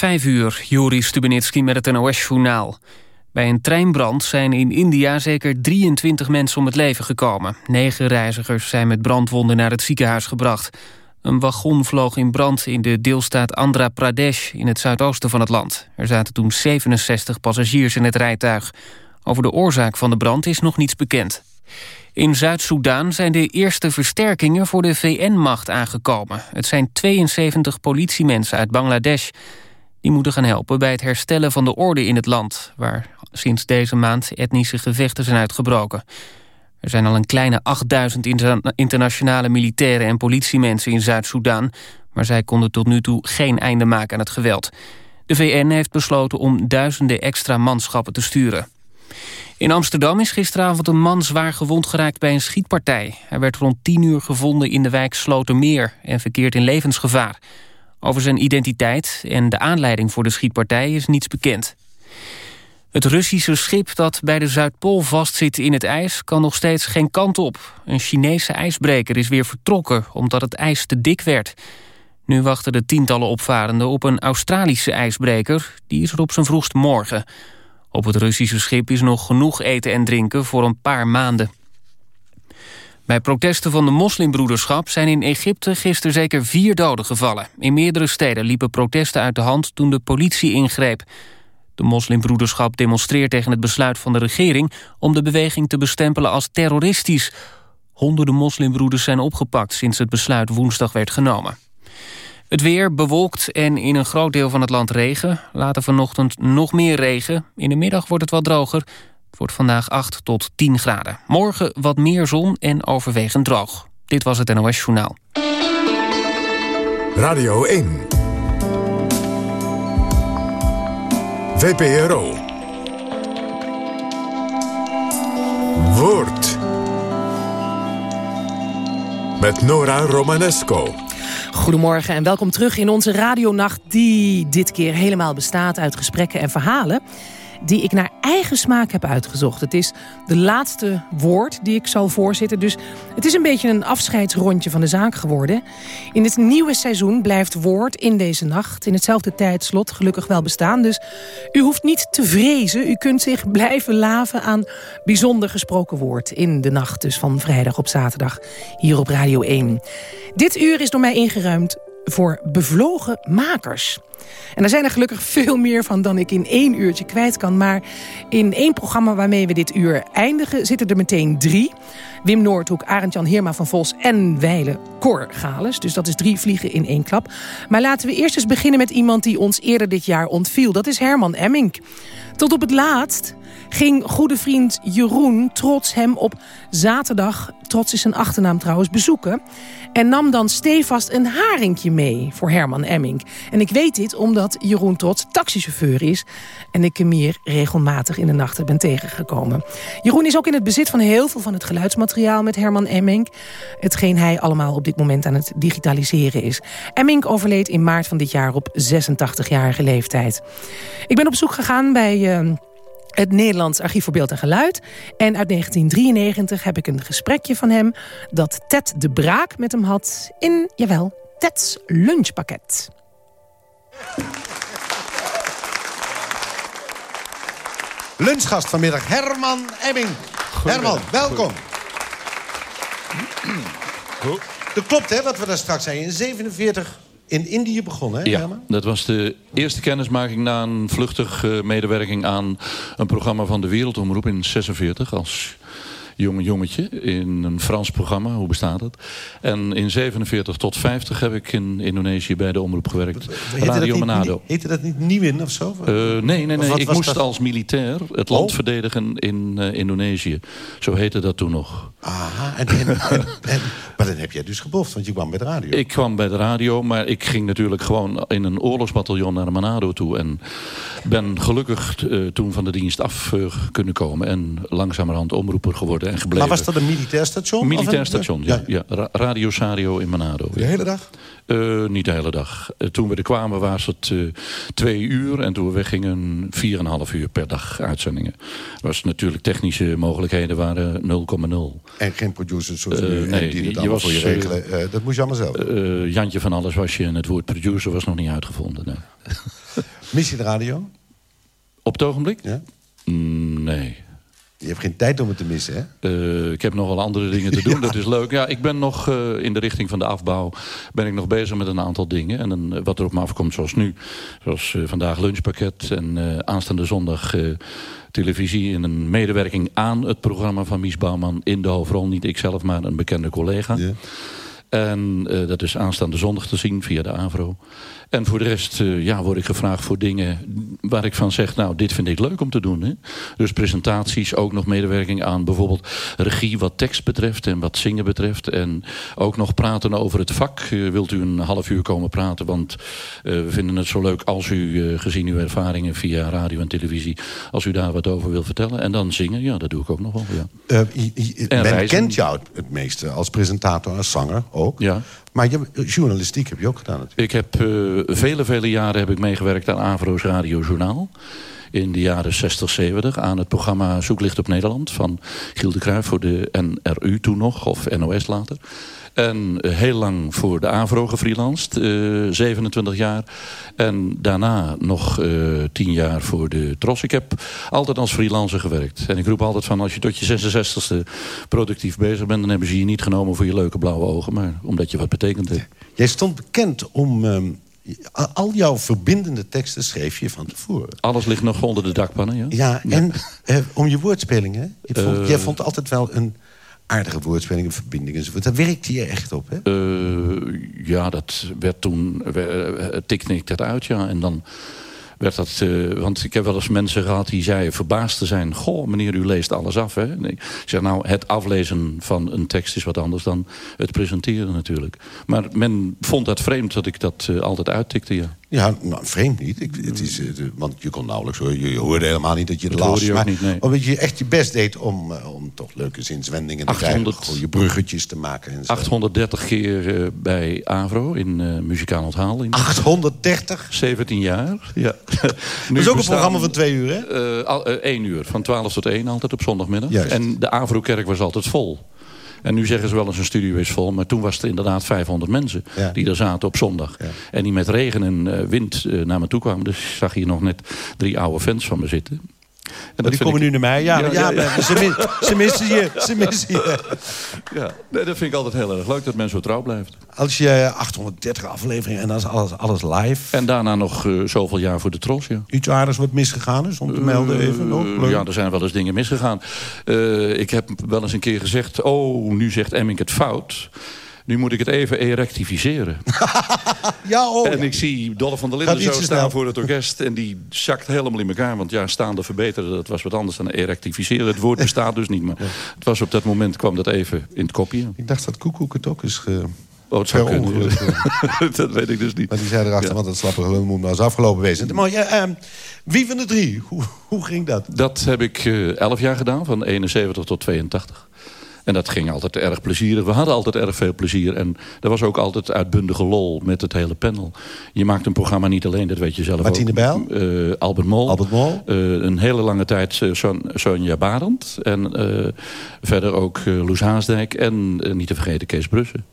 Vijf uur, Joris Stubenitski met het NOS-journaal. Bij een treinbrand zijn in India zeker 23 mensen om het leven gekomen. Negen reizigers zijn met brandwonden naar het ziekenhuis gebracht. Een wagon vloog in brand in de deelstaat Andhra Pradesh... in het zuidoosten van het land. Er zaten toen 67 passagiers in het rijtuig. Over de oorzaak van de brand is nog niets bekend. In Zuid-Soedan zijn de eerste versterkingen voor de VN-macht aangekomen. Het zijn 72 politiemensen uit Bangladesh. Die moeten gaan helpen bij het herstellen van de orde in het land... waar sinds deze maand etnische gevechten zijn uitgebroken. Er zijn al een kleine 8000 internationale militairen en politiemensen in Zuid-Soedan... maar zij konden tot nu toe geen einde maken aan het geweld. De VN heeft besloten om duizenden extra manschappen te sturen. In Amsterdam is gisteravond een man zwaar gewond geraakt bij een schietpartij. Hij werd rond 10 uur gevonden in de wijk Slotermeer en verkeert in levensgevaar. Over zijn identiteit en de aanleiding voor de schietpartij is niets bekend. Het Russische schip dat bij de Zuidpool vastzit in het ijs... kan nog steeds geen kant op. Een Chinese ijsbreker is weer vertrokken omdat het ijs te dik werd. Nu wachten de tientallen opvarenden op een Australische ijsbreker. Die is er op zijn vroegst morgen. Op het Russische schip is nog genoeg eten en drinken voor een paar maanden. Bij protesten van de moslimbroederschap zijn in Egypte gisteren zeker vier doden gevallen. In meerdere steden liepen protesten uit de hand toen de politie ingreep. De moslimbroederschap demonstreert tegen het besluit van de regering... om de beweging te bestempelen als terroristisch. Honderden moslimbroeders zijn opgepakt sinds het besluit woensdag werd genomen. Het weer bewolkt en in een groot deel van het land regen. Later vanochtend nog meer regen. In de middag wordt het wat droger. Het wordt vandaag 8 tot 10 graden. Morgen wat meer zon en overwegend droog. Dit was het NOS Journaal. Radio 1. VPRO. Woord. Met Nora Romanesco. Goedemorgen en welkom terug in onze radionacht... die dit keer helemaal bestaat uit gesprekken en verhalen die ik naar eigen smaak heb uitgezocht. Het is de laatste woord die ik zal voorzitten. Dus het is een beetje een afscheidsrondje van de zaak geworden. In het nieuwe seizoen blijft woord in deze nacht... in hetzelfde tijdslot gelukkig wel bestaan. Dus u hoeft niet te vrezen. U kunt zich blijven laven aan bijzonder gesproken woord... in de nacht dus van vrijdag op zaterdag hier op Radio 1. Dit uur is door mij ingeruimd voor bevlogen makers. En er zijn er gelukkig veel meer van dan ik in één uurtje kwijt kan. Maar in één programma waarmee we dit uur eindigen... zitten er meteen drie. Wim Noordhoek, Arend-Jan Heerma van Vos en Weile Cor Gales. Dus dat is drie vliegen in één klap. Maar laten we eerst eens beginnen met iemand die ons eerder dit jaar ontviel. Dat is Herman Emmink. Tot op het laatst ging goede vriend Jeroen trots hem op zaterdag... trots is zijn achternaam trouwens, bezoeken... en nam dan stevast een haringje mee voor Herman Emmink. En ik weet dit omdat Jeroen Trots taxichauffeur is... en ik hem hier regelmatig in de nachten ben tegengekomen. Jeroen is ook in het bezit van heel veel van het geluidsmateriaal met Herman Emmink... hetgeen hij allemaal op dit moment aan het digitaliseren is. Emmink overleed in maart van dit jaar op 86-jarige leeftijd. Ik ben op zoek gegaan bij... Uh, het Nederlands Archief voor Beeld en Geluid. En uit 1993 heb ik een gesprekje van hem... dat Ted de Braak met hem had in, jawel, Ted's lunchpakket. Lunchgast vanmiddag, Herman Emming. Herman, welkom. Dat klopt, hè, wat we daar straks zeiden. In 47 in Indië begonnen, hè, ja, Herman? dat was de eerste kennismaking na een vluchtige medewerking aan een programma van de Wereldomroep in 46 als jonge jongetje in een Frans programma. Hoe bestaat het? En in 47 tot 50 heb ik in Indonesië bij de omroep gewerkt. Heette Radio dat niet, Manado. Heette dat niet Nieuwin of zo? Uh, nee, nee, nee. Ik moest dat? als militair het land Oh. verdedigen in eh, Indonesië. Zo heette dat toen nog. Aha, en, en, en, en- maar dan heb jij dus geboft, want je kwam bij de radio. Ik kwam bij de radio, maar ik ging natuurlijk gewoon in een oorlogsbataljon naar Manado toe. En ben gelukkig eh, toen van de dienst af eh, kunnen komen. En langzamerhand omroeper geworden en gebleven. maar was dat een militair station? Militair Of een- station, ja. ja. Ra- Radio Sario in Manado. De hele dag? Eh, niet de hele dag. Eh, toen we er kwamen was het eh, twee uur. En toen we weggingen vier en een half uur per dag uitzendingen. Was natuurlijk technische mogelijkheden waren 0,0. En geen producers zoals Eh, nu, en nee, die je het allemaal was, voor je eh, regelen. Eh, dat moest je allemaal zelf. Eh, Jantje van alles was je en het woord producer was nog niet uitgevonden. nee. Mis je de radio? Op het ogenblik? Ja? Mm, nee. Je hebt geen tijd om het te missen, hè? Uh, ik heb nogal andere dingen te doen, ja. dat is leuk. Ja, ik ben nog uh, in de richting van de afbouw... ben ik nog bezig met een aantal dingen. En dan, uh, wat er op me afkomt, zoals nu. Zoals vandaag lunchpakket en aanstaande zondag televisie... in een medewerking aan het programma van Mies Bouwman... in de hoofdrol, niet ikzelf, maar een bekende collega. Ja. En dat is aanstaande zondag te zien via de AVRO. En voor de rest uh, ja, word ik gevraagd voor dingen waar ik van zeg... nou, dit vind ik leuk om te doen. Hè? Dus presentaties, ook nog medewerking aan bijvoorbeeld regie... wat tekst betreft en wat zingen betreft. En ook nog praten over het vak. Uh, wilt u een half uur komen praten? Want uh, we vinden het zo leuk als u, gezien uw ervaringen via radio en televisie... als u daar wat over wilt vertellen. En dan zingen, ja, dat doe ik ook nog wel. Ja. men reizen. kent jou het meeste als presentator, als zanger ook. Ja. Maar je, journalistiek heb je ook gedaan natuurlijk. Ik heb uh, vele, vele jaren heb ik meegewerkt aan Avro's Radiojournaal. In de jaren 60, 70 aan het programma Zoeklicht op Nederland... van Giel de Cruijff voor de NRU toen nog, of NOS later. En eh, heel lang voor de AVRO gefreelanced, uh, eh, 27 jaar. En daarna nog uh, 10 jaar voor de Tros. Ik heb altijd als freelancer gewerkt. En ik roep altijd van als je tot je 66ste productief bezig bent... dan hebben ze je niet genomen voor je leuke blauwe ogen... maar omdat je wat betekent hebt. Jij stond bekend om... Um al jouw verbindende teksten schreef je van tevoren. Alles ligt nog onder de dakpannen, ja? Ja, en uh, om je woordspelingen. Jij vond altijd wel een aardige woordspelingen, verbindingen enzovoort. Daar werkte je echt op, hè? Uh, ja, dat werd toen... Uh, tikte ik dat uit, ja. En dan werd dat... Want ik heb wel eens mensen gehad die zeiden verbaasd te zijn... Goh, meneer, u leest alles af, hè? Ik zeg, nou, het aflezen van een tekst is wat anders dan het presenteren natuurlijk. Maar men vond dat vreemd dat ik dat altijd uittikte, ja. Ja, nou, vreemd niet. Ik, het is, uh, want je kon nauwelijks horen. Je, hoorde helemaal niet dat je het dat las. Je maar niet, nee. omdat je echt je best deed om, uh, om toch leuke zinswendingen te 800, krijgen. Goede bruggetjes te maken. En zo. 830 keer uh, bij Avro in muzikaal onthaal. 830? 17 jaar, ja. dat is ook een programma van twee uur, hè? Eén uur, van 12 tot 1 altijd op zondagmiddag. Juist. En de Avro-kerk was altijd vol. En nu zeggen ze wel eens een studio is vol. Maar toen was het inderdaad 500 mensen ja. die daar zaten op zondag. Ja. En die met regen en uh, wind uh, naar me toe kwamen. Dus ik zag hier nog net drie oude fans van me zitten. En die komen ik... nu naar mij. Ja, ja, ja, ja. Ze, mis, ze, missen je. Ze missen je. Ja, nee, dat vind ik altijd heel erg leuk dat mensen zo trouw blijft. Als je 830 afleveringen en dan is alles, alles live. En daarna nog uh, zoveel jaar voor de Tros, ja. Iets aardigs wat misgegaan is, om te melden even? Nog? Ja, er zijn wel eens dingen misgegaan. Uh, ik heb wel eens een keer gezegd... oh, nu zegt Emmink het fout... Nu moet ik het even erectificeren. ja, oh, en ja. ik zie Dolle van der Linden zo staan voor het orkest. En die zakt helemaal in elkaar. Want ja, staande verbeteren, dat was wat anders dan erectificeren. Het woord bestaat dus niet. Maar het was op dat moment kwam dat even in het kopje. Ik dacht dat Koekoek het ook is ge... Oh, het zou kunnen. dat weet ik dus niet. Maar die zei erachter, ja. want het slappe gelul moet maar eens afgelopen wezen. Maar ja, uh, wie van de drie? Hoe, hoe ging dat? Dat heb ik uh, elf jaar gedaan, van 71 tot 82. En dat ging altijd erg plezierig. We hadden altijd erg veel plezier. En er was ook altijd uitbundige lol met het hele panel. Je maakt een programma niet alleen, dat weet je zelf Martine ook. Bijl? Uh, Albert Mol. Albert Mol. Uh, een hele lange tijd uh, Son Sonja Barend. En verder ook Loes Haasdijk. En niet te vergeten Kees Brussen.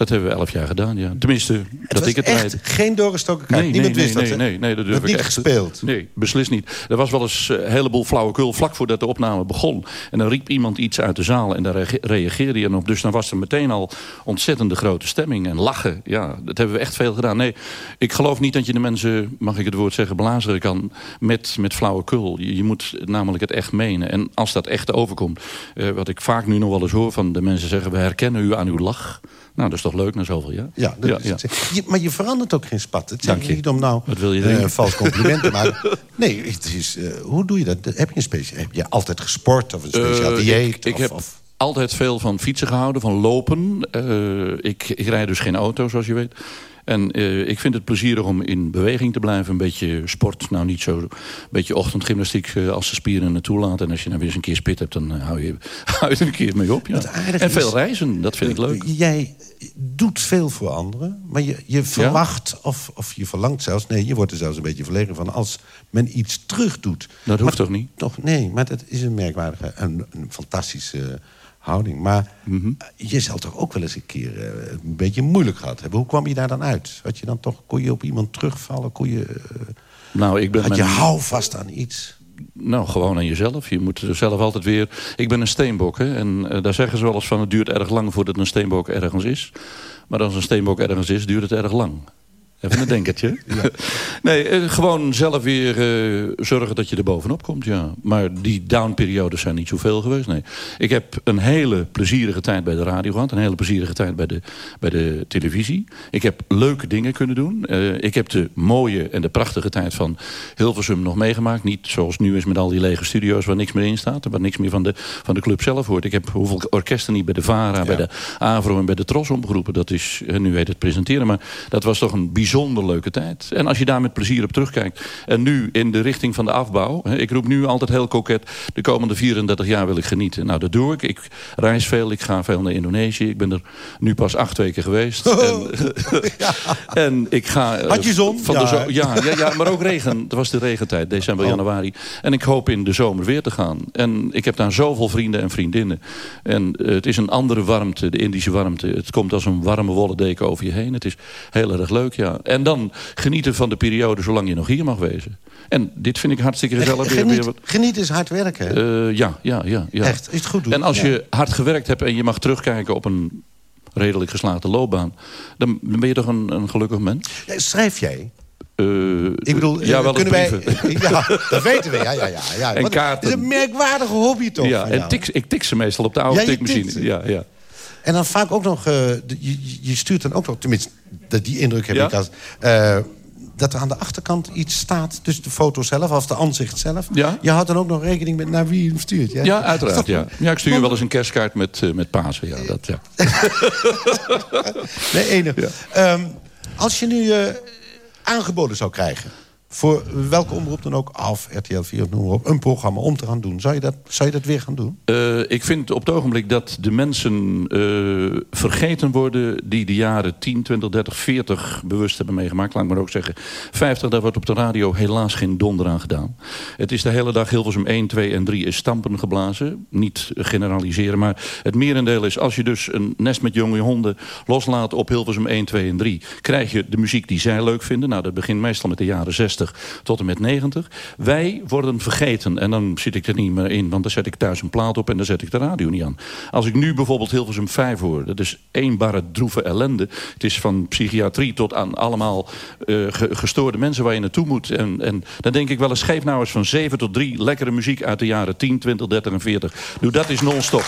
Dat hebben we elf jaar gedaan, ja. Tenminste, het dat ik het echt geen doorgestoken kaart. Nee, Niemand nee, wist nee, dat, nee, nee, nee, dat durf ik niet echt. gespeeld? Nee, beslist niet. Er was wel eens een heleboel flauwekul vlak voordat de opname begon. En dan riep iemand iets uit de zaal en daar reageerde je op. Dus dan was er meteen al ontzettende grote stemming en lachen. Ja, dat hebben we echt veel gedaan. Nee, ik geloof niet dat je de mensen, mag ik het woord zeggen, blazeren kan met, met flauwekul. Je, je moet namelijk het echt menen. En als dat echt overkomt, uh, wat ik vaak nu nog wel eens hoor van de mensen zeggen... we herkennen u aan uw lach. Nou, dat is toch leuk na zoveel jaar? Ja, dat ja, is het. Je, maar je verandert ook geen spat. Het is je. niet om nou Wat wil je uh, vals complimenten maar Nee, het is, uh, hoe doe je dat? Heb je, een specia heb je altijd gesport of een speciaal Uh, dieet? ik, ik of, heb of- altijd veel van fietsen gehouden, van lopen. Ik, ik rijd dus geen auto, zoals je weet. En uh, ik vind het plezierig om in beweging te blijven. Een beetje sport, nou niet zo... Een beetje ochtendgymnastiek uh, als de spieren het toelaten. En als je nou weer eens een keer spit hebt, dan uh, hou, je, hou je er een keer mee op. Ja. En veel is- reizen, dat vind ik leuk. Jij doet veel voor anderen, maar je, je verwacht of, of je verlangt zelfs... nee, je wordt er zelfs een beetje verlegen van als men iets terug doet. Dat hoeft Maar- toch niet? Toch, nee, maar dat is een merkwaardige, een, een fantastische houding. Maar Mhm. je zal toch ook wel eens een keer eh, een beetje moeilijk gehad hebben. Hoe kwam je daar dan uit? Had je dan toch, kon je op iemand terugvallen? Kon je, eh, Nou, ik ben Had je hou vast aan iets? Nou, gewoon aan jezelf. Je moet zelf altijd weer... Ik ben een steenbok, hè. En uh, daar zeggen ze wel eens van... het duurt erg lang voordat een steenbok ergens is. Maar als een steenbok ergens is, duurt het erg lang. Even een denkertje. ja. Nee, eh, gewoon zelf weer uh, zorgen dat je er bovenop komt, ja. Maar die downperiodes zijn niet zoveel geweest, nee. Ik heb een hele plezierige tijd bij de radio gehad. Een hele plezierige tijd bij de, bij de televisie. Ik heb leuke dingen kunnen doen. Uh, ik heb de mooie en de prachtige tijd van Hilversum nog meegemaakt. Niet zoals nu is met al die lege studio's waar niks meer in staat. Waar niks meer van de, van de club zelf hoort. Ik heb hoeveel orkesten niet bij de VARA, ja. bij de AVRO en bij de TROS omgeroepen. Dat is, nu weet het presenteren. Maar dat was toch een bijzonder leuke tijd. En als je daar met plezier op terugkijkt. En nu in de richting van de afbouw. Ik roep nu altijd heel koket. De komende 34 jaar wil ik genieten. Nou, dat doe ik. Ik reis veel. Ik ga veel naar Indonesië. Ik ben er nu pas acht weken geweest. Oh. En, ja. en, ik ga... Had je zon? Van ja. De zo ja, ja, ja, maar ook regen. Het was de regentijd. December, oh. januari. En ik hoop in de zomer weer te gaan. En ik heb daar zoveel vrienden en vriendinnen. En uh, het is een andere warmte. De Indische warmte. Het komt als een warme wollen deken over je heen. Het is heel erg leuk, ja. En dan genieten van de periode zolang je nog hier mag wezen. En dit vind ik hartstikke gezellig. Geniet, weer... geniet is hard werken. Uh, ja, ja, ja, ja. Echt, is het goed doen. En als ja. je hard gewerkt hebt en je mag terugkijken op een redelijk geslaagde loopbaan... dan ben je toch een, een gelukkig mens? Schrijf jij? Uh, ik bedoel, ja, wel kunnen wij, ja, dat weten we. Ja, ja, ja, ja. En kaarten. Is een merkwaardige hobby toch? Ja, en tik, ik tik ze meestal op de oude ja, tikmachine. Ja, ja. En dan vaak ook nog, uh, de, je, je, stuurt dan ook nog, tenminste, die indruk heb ja? ik als... Uh, dat er aan de achterkant iets staat, dus de foto zelf, of de aanzicht zelf. Ja? Je houdt dan ook nog rekening met naar wie je hem stuurt. Ja, ja uiteraard. Ja. ja, ik stuur je wel eens een kerstkaart met, uh, met Pasen. Ja, dat, ja. nee, enig. Ja. Um, als je nu aangeboden zou krijgen voor welke omroep dan ook, af, RTL 4 of noem maar op... een programma om te gaan doen. Zou je dat, zou je dat weer gaan doen? Uh, ik vind op het ogenblik dat de mensen uh, vergeten worden... die de jaren 10, 20, 30, 40 bewust hebben meegemaakt. Laat ik maar ook zeggen, 50, daar wordt op de radio helaas geen donder aan gedaan. Het is de hele dag Hilversum 1, 2 en 3 is stampen geblazen. Niet generaliseren, maar het merendeel is... als je dus een nest met jonge honden loslaat op Hilversum 1, 2 en 3... krijg je de muziek die zij leuk vinden. Nou, dat begint meestal met de jaren 60 tot en met 90. Wij worden vergeten. En dan zit ik er niet meer in. Want dan zet ik thuis een plaat op en dan zet ik de radio niet aan. Als ik nu bijvoorbeeld Hilversum 5 hoor. Dat is één barre droeve ellende. Het is van psychiatrie tot aan allemaal uh, gestoorde mensen waar je naartoe moet. En, en dan denk ik wel eens, geef nou eens van 7 tot 3 lekkere muziek uit de jaren 10, 20, 30 en 40. Doe dat is non-stop.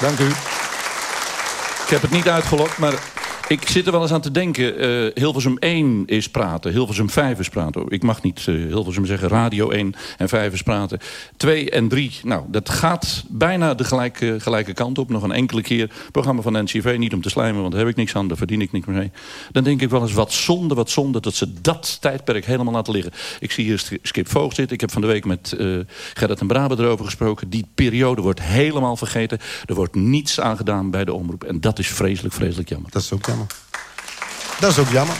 Dank u. Ik heb het niet uitgelokt, maar ik zit er wel eens aan te denken. Uh, Hilversum 1 is praten. Hilversum 5 is praten. Ik mag niet uh, Hilversum zeggen radio 1 en 5 is praten. 2 en 3. Nou, dat gaat bijna de gelijke, gelijke kant op. Nog een enkele keer. Programma van NCV. Niet om te slijmen, want daar heb ik niks aan. Daar verdien ik niks meer mee. Dan denk ik wel eens wat zonde, wat zonde... dat ze dat tijdperk helemaal laten liggen. Ik zie hier Skip Voogd zitten. Ik heb van de week met uh, Gerrit en Brabe erover gesproken. Die periode wordt helemaal vergeten. Er wordt niets aan gedaan bij de omroep. En dat is vreselijk, vreselijk jammer. Dat is ook jammer. Dat is ook jammer.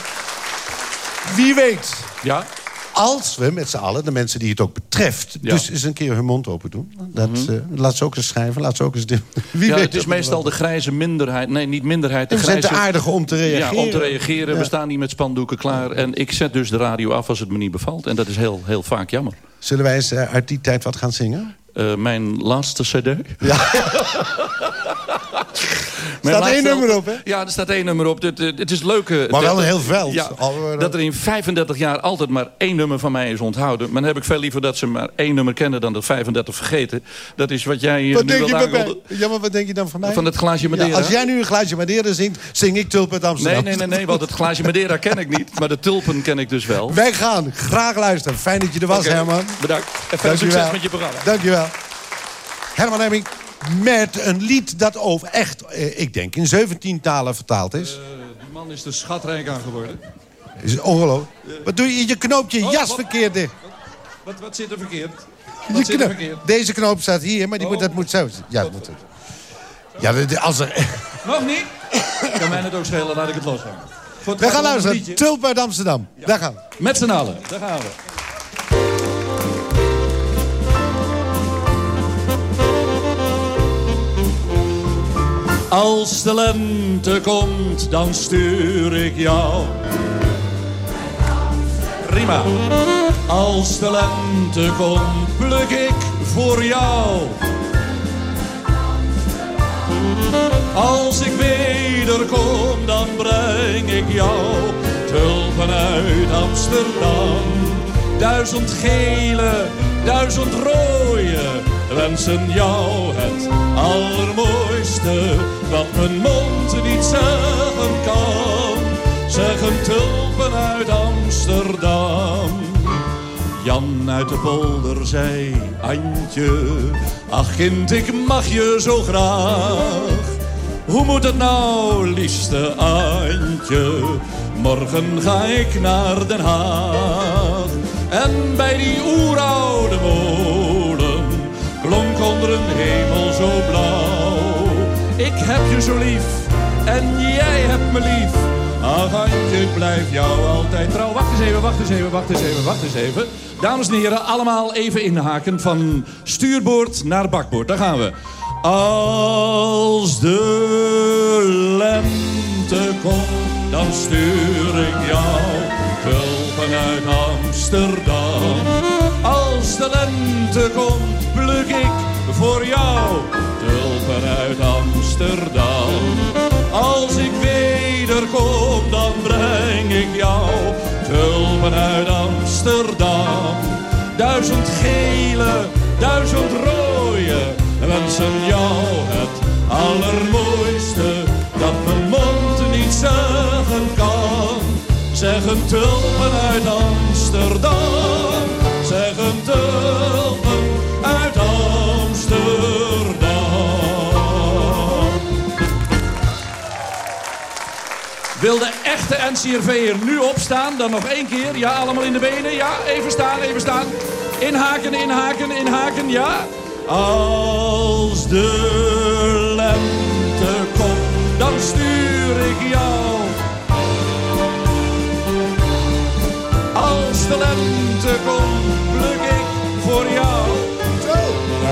Wie weet. Ja? Als we met z'n allen, de mensen die het ook betreft... Ja. dus eens een keer hun mond open doen. Dat, mm -hmm. uh, laat ze ook eens schrijven, laat ze ook eens... Wie ja, weet het is meestal de grijze minderheid. Nee, niet minderheid. De we grijze... zijn te aardig om te reageren. Ja, om te reageren. Ja. We staan niet met spandoeken klaar. En ik zet dus de radio af als het me niet bevalt. En dat is heel, heel vaak jammer. Zullen wij eens uh, uit die tijd wat gaan zingen? Uh, mijn laatste cd. Ja. Er staat één nummer op, hè? Ja, er staat één nummer op. Het, het is leuk... Maar wel een heel veld. Ja, dat er in 35 jaar altijd maar één nummer van mij is onthouden. Maar dan heb ik veel liever dat ze maar één nummer kennen... dan dat 35 vergeten. Dat is wat jij wat nu denk wil je Ja, maar wat denk je dan van mij? Van het glaasje Madeira. Ja, als jij nu een glaasje Madeira zingt, zing ik Tulpen uit Amsterdam. Nee, nee, nee, nee, want het glaasje Madeira ken ik niet. Maar de tulpen ken ik dus wel. Wij gaan graag luisteren. Fijn dat je er was, okay, Herman. Bedankt. En veel succes met je programma. Dankjewel. Herman Hemming met een lied dat over echt, eh, ik denk, in 17 talen vertaald is. Uh, die man is er schatrijk aan geworden. Is ongelooflijk. Uh, wat doe je? Je knoopt je oh, jas wat, verkeerd dicht. Wat, wat, zit er verkeerd? Wat je zit er verkeerd? Deze knoop staat hier, maar die oh. moet, dat moet zo. Ja, dat moet het. Ja, als er... Nog niet? Kan mij het ook schelen, laat ik het los. We gaan luisteren. Tulp uit Amsterdam. Ja. Daar gaan we. Met z'n allen. Daar gaan we. Als de lente komt, dan stuur ik jou prima. Als de lente komt, pluk ik voor jou. Als ik wederkom, dan breng ik jou tulpen uit Amsterdam. Duizend gele, duizend rode, wensen jou het allermooiste. Wat mijn mond niet zeggen kan, zeggen tulpen uit Amsterdam. Jan uit de polder zei, Antje, ach kind, ik mag je zo graag. Hoe moet het nou, liefste Antje? Morgen ga ik naar Den Haag. En bij die oeroude molen klonk onder een hemel zo blauw. Ik heb je zo lief en jij hebt me lief. Ach ik blijf jou altijd trouw. Wacht eens even, wacht eens even, wacht eens even, wacht eens even. Dames en heren, allemaal even inhaken van stuurboord naar bakboord. Daar gaan we. Als de lente komt, dan stuur ik jou tulpen uit Amsterdam. Als de lente komt, pluk ik voor jou tulpen uit Amsterdam. Als ik wederkom, dan breng ik jou tulpen uit Amsterdam. Duizend gele, duizend rode wensen jou het allermooiste dat mijn mond niet zeggen kan. Zeggen tulpen uit Amsterdam, Wil de echte NCRV'er nu opstaan? Dan nog één keer. Ja, allemaal in de benen. Ja, even staan, even staan. Inhaken, inhaken, inhaken. Ja. Als de lente komt, dan stuur ik jou. Als de lente komt, pluk ik voor jou.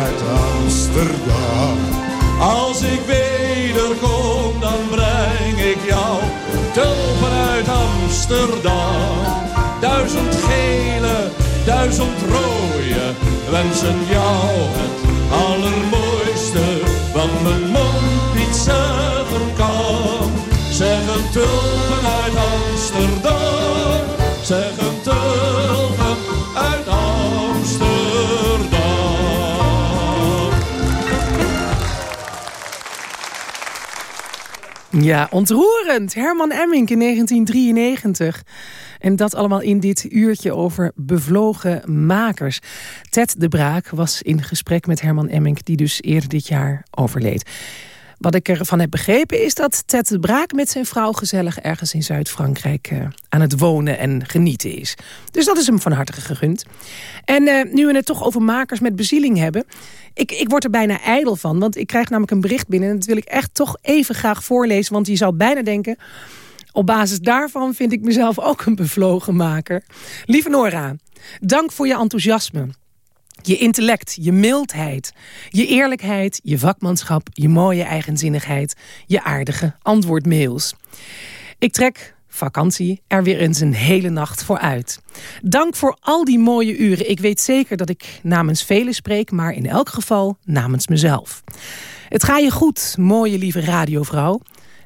Uit Amsterdam. Als ik wederkom, dan breng Amsterdam. Duizend gele, duizend rode, wensen jou het allermooiste. Wat mijn mond niet zeggen kan. Zeggen tulpen uit Amsterdam. Zeggen tulpen Ja, ontroerend. Herman Emmink in 1993. En dat allemaal in dit uurtje over bevlogen makers. Ted de Braak was in gesprek met Herman Emmink... die dus eerder dit jaar overleed. Wat ik ervan heb begrepen is dat Ted de Braak met zijn vrouw... gezellig ergens in Zuid-Frankrijk eh, aan het wonen en genieten is. Dus dat is hem van harte gegund. En eh, nu we het toch over makers met bezieling hebben... Ik, ik word er bijna ijdel van, want ik krijg namelijk een bericht binnen... en dat wil ik echt toch even graag voorlezen, want je zou bijna denken... Op basis daarvan vind ik mezelf ook een bevlogen maker. Lieve Nora, dank voor je enthousiasme. Je intellect, je mildheid, je eerlijkheid, je vakmanschap... je mooie eigenzinnigheid, je aardige antwoordmails. Ik trek vakantie er weer eens een hele nacht voor uit. Dank voor al die mooie uren. Ik weet zeker dat ik namens velen spreek... maar in elk geval namens mezelf. Het gaat je goed, mooie lieve radiovrouw...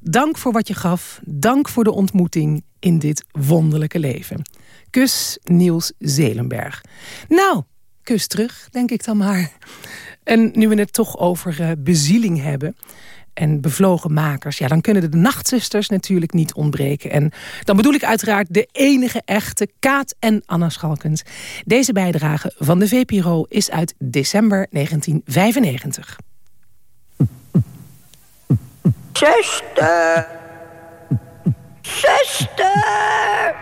Dank voor wat je gaf. Dank voor de ontmoeting in dit wonderlijke leven. Kus Niels Zelenberg. Nou, kus terug, denk ik dan maar. En nu we het toch over uh, bezieling hebben en bevlogen makers... ja, dan kunnen de nachtzusters natuurlijk niet ontbreken. En dan bedoel ik uiteraard de enige echte Kaat en Anna Schalkens. Deze bijdrage van de VPRO is uit december 1995. Zuster! Zuster!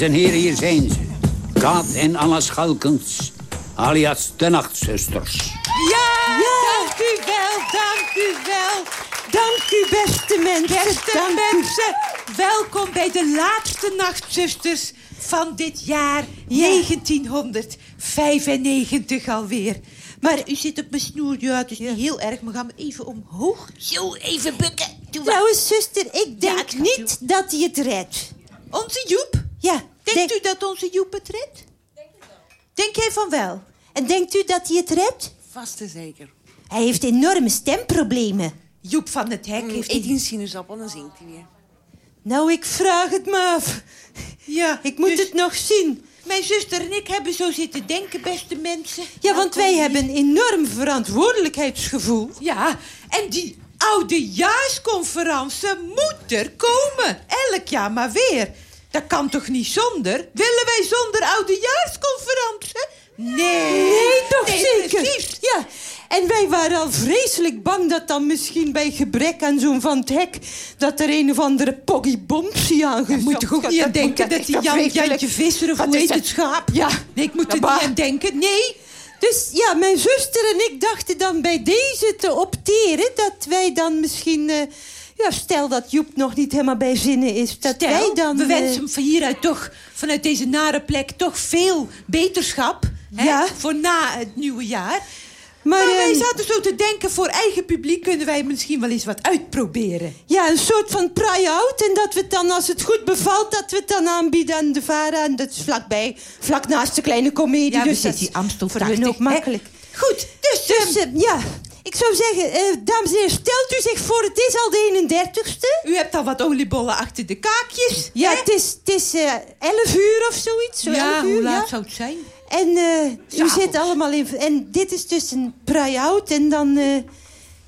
Dames en heren, hier zijn ze. Kaat en Anna Schalkens, alias de Nachtzusters. Ja, dank u wel, dank u wel. Dank u, beste mensen. Beste dank mensen, welkom bij de laatste nachtzusters van dit jaar 1995 alweer. Maar u zit op mijn snoer, ja, dus niet heel erg. Maar gaan we even omhoog. Zo, even bukken. Doe. Trouwens, zuster, ik denk Ja, ik ga niet dat hij het redt. Onze Joep? Ja, Denkt denk- u dat onze Joep het redt? Denk jij van wel? En denkt u dat hij het redt? Vast en zeker. Hij heeft enorme stemproblemen. Joep van het Hek heeft... Eet een sinaasappel, dan zingt hij weer. Nou, ik vraag het me af. Ja, Ik moet dus het nog zien. Mijn zuster en ik hebben zo zitten denken, beste mensen. Ja, want wij hebben een enorm verantwoordelijkheidsgevoel. Ja, en die oudejaarsconferentie moet er komen. Elk jaar maar weer. Dat kan toch niet zonder? Willen wij zonder oudejaarsconferentie? Nee. Nee, toch Nee, zeker? precies. Ja, en wij waren al vreselijk bang dat dan misschien bij gebrek aan zo'n van het hek... dat er een of andere poggy bompsie aan Je moet toch ook niet aan denken dat die Jan, Jantje Visser of Wat hoe heet het schaap? Ja. Nee, ik moet Ja, er bah. niet aan denken. Nee. Dus ja, mijn zuster en ik dachten dan bij deze te opteren... dat wij dan misschien... eh, ja, stel dat Joep nog niet helemaal bij zinnen is... dat Stel, wij dan... we eh, wensen hem van hieruit toch, vanuit deze nare plek, toch veel beterschap. Hè. Voor na het nieuwe jaar. Maar, Maar wij ehm, zaten zo te denken, voor eigen publiek kunnen wij misschien wel eens wat uitproberen. Ja, een soort van try-out. En dat we het dan, als het goed bevalt, dat we het dan aanbieden aan de VARA. En dat is vlakbij, vlak naast de kleine komedie. Ja, dus dat is die Amstel voor hun 80, ook hè? makkelijk. Goed, dus... Dus ehm, eh, ja, ik zou zeggen, eh, dames en heren, stelt u zich voor, het is al de 31ste. u hebt al wat oliebollen achter de kaakjes. Ja, hè? het is, het is eh 11 uur of zoiets. Zo ja 11 uur, hoe laat ja. zou het zijn? En eh, u zit allemaal in... En dit is dus een try-out. En dan, eh,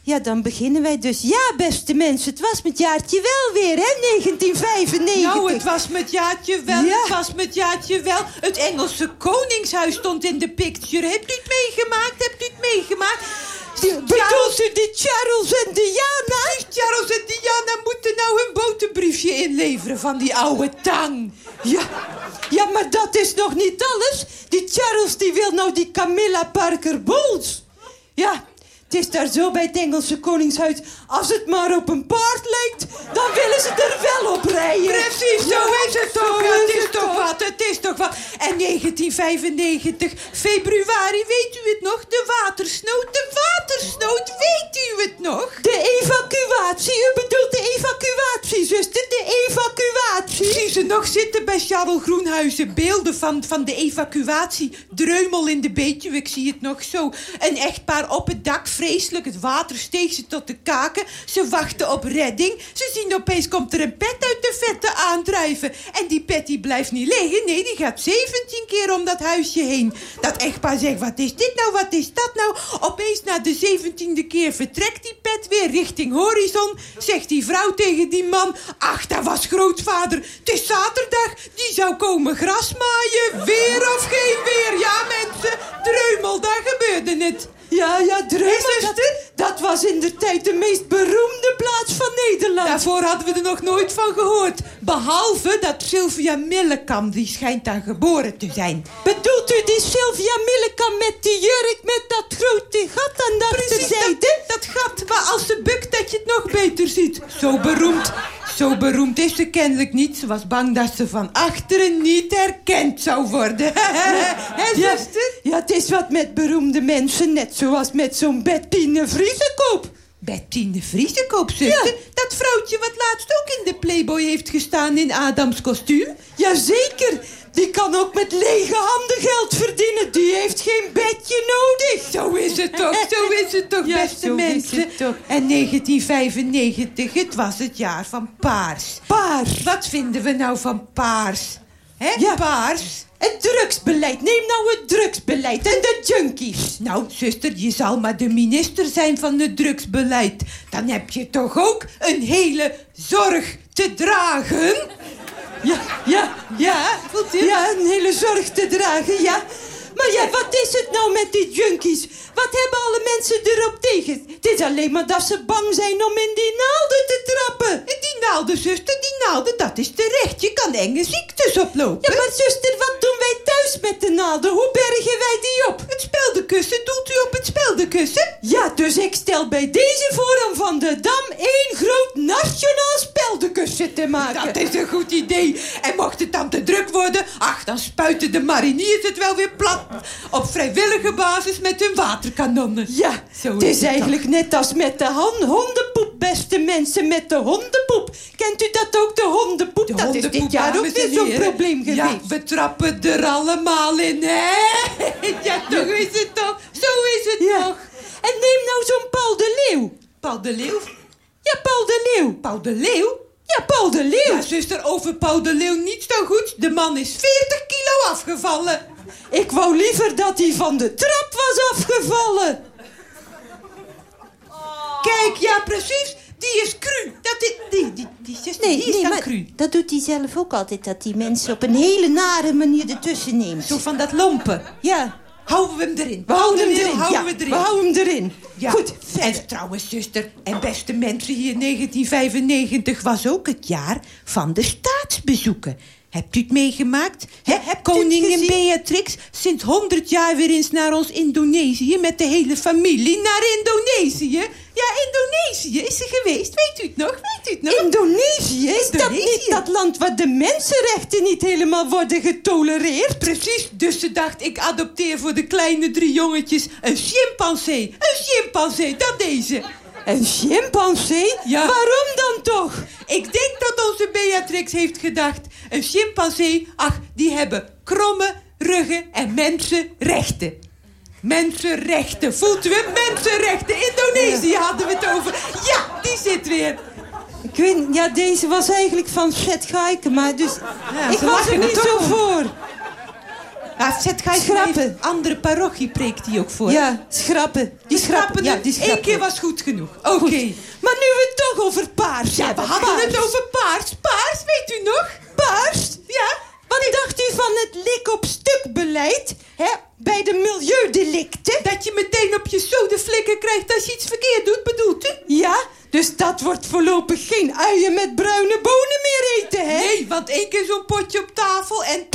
ja, dan beginnen wij dus. Ja, beste mensen, het was met jaartje wel weer, hè, 1995. Nou, het was met Jaatje wel, Ja. het was met Jaatje wel. Het Engelse Koningshuis stond in de picture. Hebt u het meegemaakt? Hebt u het meegemaakt? Bedoelt u die Charles en Diana? Die Charles en Diana moeten nou hun boterbriefje inleveren van die oude tang. Ja, ja, maar dat is nog niet alles. Die Charles die wil nou die Camilla Parker Bowles. Ja, het is daar zo bij het Engelse Koningshuis. Als het maar op een paard lijkt, dan willen ze er wel op rijden. Precies, zo Ja, is het toch. het is het toch toch. wat, het is toch wat. En 1995, februari, weet u het nog? De watersnood, de watersnood, weet u het nog? De evacuatie, u bedoelt de evacuatie, zuster, de evacuatie. Zie ze nog zitten bij Charles Groenhuizen. Beelden van, van de evacuatie. Dreumel in de Betuwe, ik zie het nog zo. Een echtpaar op het dak, vreselijk. Het water steeg ze tot de kaken. Ze wachten op redding. Ze zien opeens komt er een pet uit de vette aandrijven. En die pet die blijft niet liggen. Nee, die gaat 17 keer om dat huisje heen. Dat echtpaar zegt, wat is dit nou, wat is dat nou? Opeens na de 17e keer vertrekt die pet weer richting horizon. Zegt die vrouw tegen die man, ach, dat was grootvader. Het is zaterdag, die zou komen grasmaaien. Weer of geen weer, ja mensen. Dreumel, daar gebeurde het. Ja, ja, Dreumel, Hè, dat, dat was in de tijd de meest beroemde plaats van Nederland. Daarvoor hadden we er nog nooit van gehoord. Behalve dat Sylvia Millekam, die schijnt daar geboren te zijn. Bedoelt u die Sylvia Millekam met die jurk met dat grote gat aan de Precies, dat, dat gat waar als ze bukt dat je het nog beter ziet. Zo beroemd, zo beroemd is ze kennelijk niet. Ze was bang dat ze van achteren niet herkend zou worden. Hè, Ja, zuster? ja, het is wat met beroemde mensen, net zoals met zo'n Bettine Vriesekoop. Bettine Vriesekoop, zuster. Ja. Dat vrouwtje wat laatst ook in de Playboy heeft gestaan in Adams kostuum. Jazeker, die kan ook met lege handen geld verdienen. Die heeft geen bedje nodig. Zo is het toch, zo is het toch, Ja, beste mensen. toch. En 1995, het was het jaar van paars. Paars. Wat vinden we nou van paars? Hè, paars. Het drugsbeleid. Neem nou het drugsbeleid en de junkies. Nou, zuster, je zal maar de minister zijn van het drugsbeleid. Dan heb je toch ook een hele zorg te dragen? Ja, ja, ja. Ja, een hele zorg te dragen, ja. Maar ja, wat is het nou met die junkies? Wat hebben alle mensen erop tegen? Het is alleen maar dat ze bang zijn om in die naalden te trappen. En die naalden, zuster, die naalden, dat is terecht. Je kan enge ziektes oplopen. Ja, maar zuster, wat doen wij thuis met de naalden? Hoe bergen wij die op? Het speldenkussen, doet u op het speldenkussen? Ja, dus ik stel bij deze voor om van de Dam één groot nationaal speldenkussen te maken. Dat is een goed idee. En mocht het dan te druk worden, ach, dan spuiten de mariniers het wel weer plat. Op vrijwillige basis met hun waterkanonnen. Ja, Zo het is het eigenlijk net als met de hondenpoep, beste mensen, met de hondenpoep. Kent u dat ook, de hondenpoep? De dat is dit jaar ook weer zo'n probleem geweest. Ja, we trappen er allemaal in, hè? Ja, toch is het toch? Zo is het Ja. toch? En neem nou zo'n Paul de Leeuw. Paul de Leeuw? Ja, Paul de Leeuw. Paul de Leeuw? Ja, Paul de Leeuw. Ja, zuster, over Paul de Leeuw niets dan goed. De man is 40 kilo afgevallen. Ik wou liever dat hij van de trap was afgevallen. Kijk, ja, precies. Die is cru. Dat is, die, die, die, zuster, Nee, die is nee dan maar cru. dat doet hij zelf ook altijd. Dat die mensen op een hele nare manier ertussen neemt. Zo van dat lompen. Ja. Houden we hem erin? We houden hem erin. Houden ja, we erin. we houden hem erin. Ja. Goed, En trouwens, zuster en beste mensen, hier 1995 was ook het jaar van de staatsbezoeken. Hebt u het meegemaakt? Hè, Koningin? Beatrix sinds 100 jaar weer eens naar ons Indonesië met de hele familie naar Indonesië. Ja, Indonesië is ze geweest. Weet u het nog? Weet u het nog? Indonesië, is dat niet dat land waar de mensenrechten niet helemaal worden getolereerd? Precies, dus ze dacht, ik adopteer voor de kleine drie jongetjes een chimpansee. Een chimpansee, dat deze. Een chimpansee? Ja. Waarom dan toch? Ik denk dat onze Beatrix heeft gedacht... een chimpansee, ach, die hebben kromme ruggen en mensenrechten. Mensenrechten, voelt u het? Mensenrechten. Indonesië hadden we het over. Ja, die zit weer. Ik weet, ja, deze was eigenlijk van Fred Gaikema, dus Ja, ik was er niet zo om. voor. Ja, zet Schrappen. Andere parochie preekt hij ook voor. Ja, schrappen. Die schrappen, ja, die Eén keer was goed genoeg. Oké. Maar nu we het toch over paars Ja, we hebben. hadden paars. het over paars. Paars, weet u nog? Paars? Ja. Wat dacht u van het lik op stuk beleid hè, bij de milieudelicten? Dat je meteen op je sodeflikker krijgt als je iets verkeerd doet, bedoelt u? Ja, dus dat wordt voorlopig geen uien met bruine bonen meer eten, hè? Nee, want één keer zo'n potje op tafel en...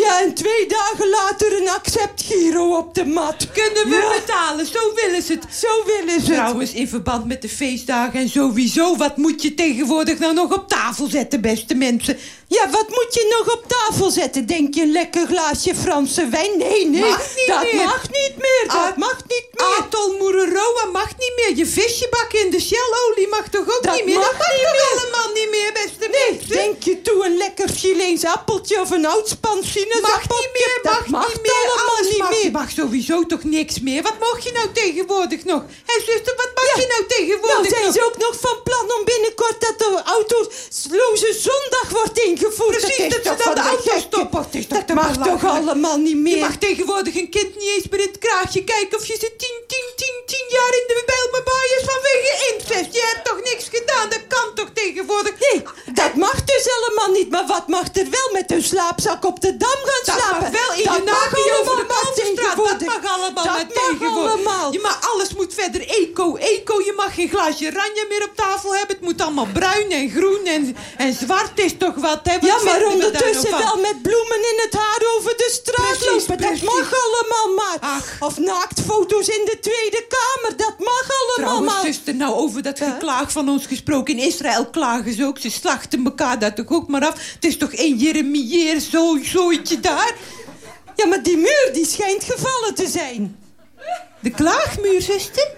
Ja, en twee dagen later een accept Giro op de mat. Kunnen we Ja. betalen, zo willen ze het. Zo willen ze het. Trouwens, in verband met de feestdagen en sowieso... wat moet je tegenwoordig nou nog op tafel zetten, beste mensen? Ja, wat moet je nog op tafel zetten? Denk je een lekker glaasje Franse wijn? Nee, nee, Mag niet dat meer. mag niet meer. Dat Ah, mag niet meer. Atol Moereroa mag niet meer. Je visje bakken in de shellolie mag toch ook Dat niet meer? mag dat mag niet meer. allemaal niet meer, beste Nee, mensen? denk je toe een lekker Chileens appeltje of een oudspan Mag niet meer, dat mag, mag niet meer. allemaal Alles niet mag. meer. Je mag sowieso toch niks meer? Wat mag je nou tegenwoordig nog? Hé, zuster, wat mag Ja. je nou Nou tegenwoordig zijn nog? ze ook nog van plan om binnenkort dat de autoloze zondag wordt ingevoerd. Precies, is dat ze dan de auto stoppen. Dat mag toch allemaal niet Je meer? mag tegenwoordig een kind niet eens meer in het kraagje kijken of je ze 10, 10, 10, 10 jaar in de Bijlmerbaai is vanwege incest. Je hebt toch niks gedaan? Dat kan toch tegenwoordig? Nee, dat mag dus helemaal niet. Maar wat mag er wel met een slaapzak op de dam gaan Dat slapen? wel in dat je naakje over de Balsenstraat. Dat mag allemaal Dat maar mag tegenwoordig. Je mag, alles moet verder eco, eco. Je mag geen glaasje ranja meer op tafel hebben. Het moet allemaal bruin en groen en, en zwart is toch wat, hè? Wat Ja, maar ondertussen wel met bloemen in het haar over de straat Precies, lopen. precies. Dat mag allemaal maar. Ach. Of naaktfoto's in de Tweede Kamer. Dat mag allemaal Trouwens, maar. zuster, nou over dat geklaag van ons gesproken. In Israël klagen ze ook. Ze slachten elkaar daar toch ook maar af. Het is toch één Jeremieer, zo, daar? Ja, maar die muur die schijnt gevallen te zijn. De klaagmuur, zuster?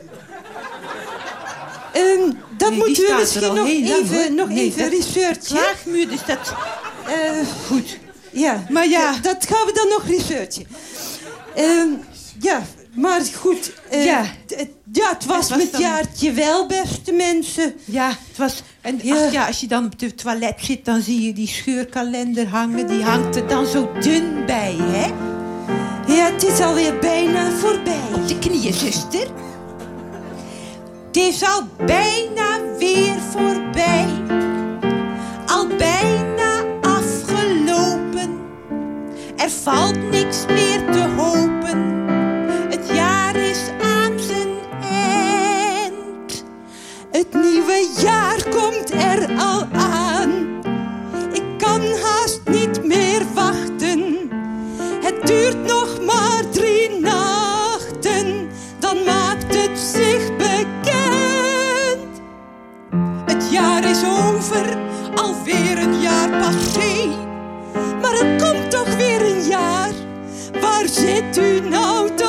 Ehm, dat Nee, moeten we misschien nog lang, even, nog Nee, even researchen. Klaagmuur, dus dat... Eh, Goed. ja, Maar ja. dat gaan we dan nog researchen. Ehm, ja, Maar goed, eh, Ja. het was, Het was met dan- jaartje wel, beste mensen. Ja, het was... En Ja. ach ja, als je dan op het toilet zit, dan zie je die scheurkalender hangen. Die hangt er dan zo dun bij, hè? Ja, het is alweer bijna voorbij. Op de knieën, zuster. Het is al bijna weer voorbij. Al bijna afgelopen. Er valt niks meer te Het nieuwe jaar komt er al aan. Ik kan haast niet meer wachten. Het duurt nog maar drie nachten. Dan maakt het zich bekend. Het jaar is over, alweer een jaar passé. Maar er komt toch weer een jaar. Waar zit u nou toch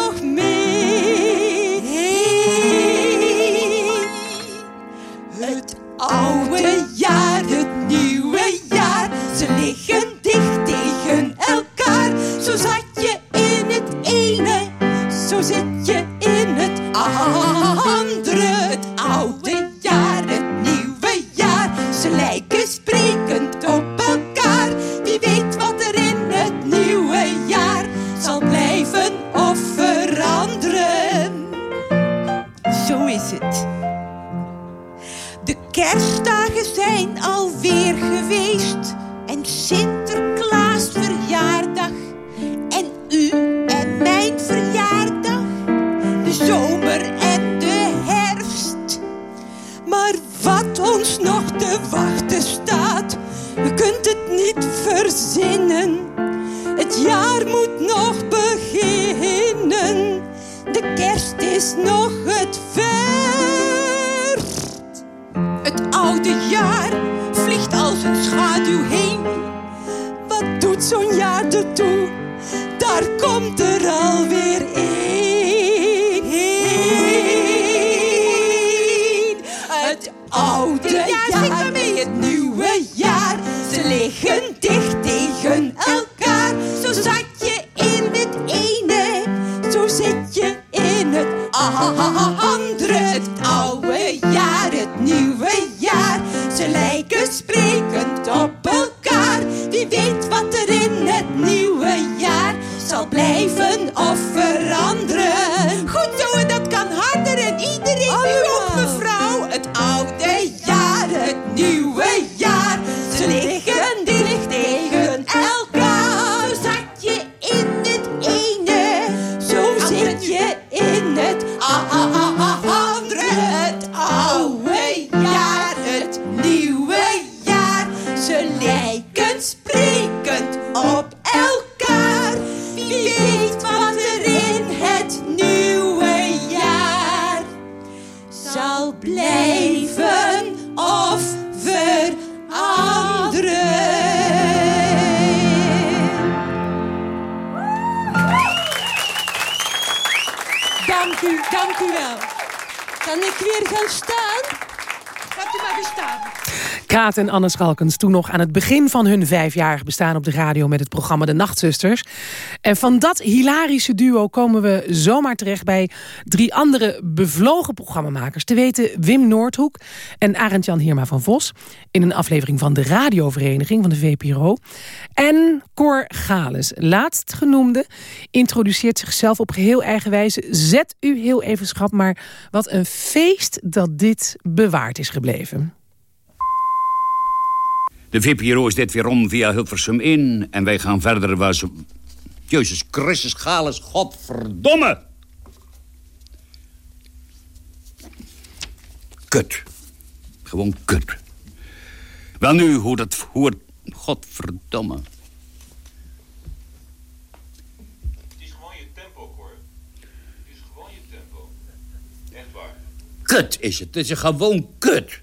Het oude Anne Schalkens toen nog aan het begin van hun vijfjarig bestaan op de radio met het programma De Nachtzusters. En van dat hilarische duo komen we zomaar terecht bij drie andere bevlogen programmamakers. Te weten Wim Noordhoek en Arend-Jan Heerma van Vos in een aflevering van de radiovereniging van de VPRO. En Cor Gales, laatstgenoemde, introduceert zichzelf op geheel eigen wijze. Zet u heel even schrap, maar wat een feest dat dit bewaard is gebleven. De VPRO is dit weer om via Hilversum in. En wij gaan verder waar ze... Jezus Christus, Gales, godverdomme! Kut. Gewoon kut. Wel nu, hoe dat... Hoe het... Godverdomme. Het is gewoon je tempo, Cor. Het is gewoon je tempo. Echt waar. Kut is het. Het is gewoon kut.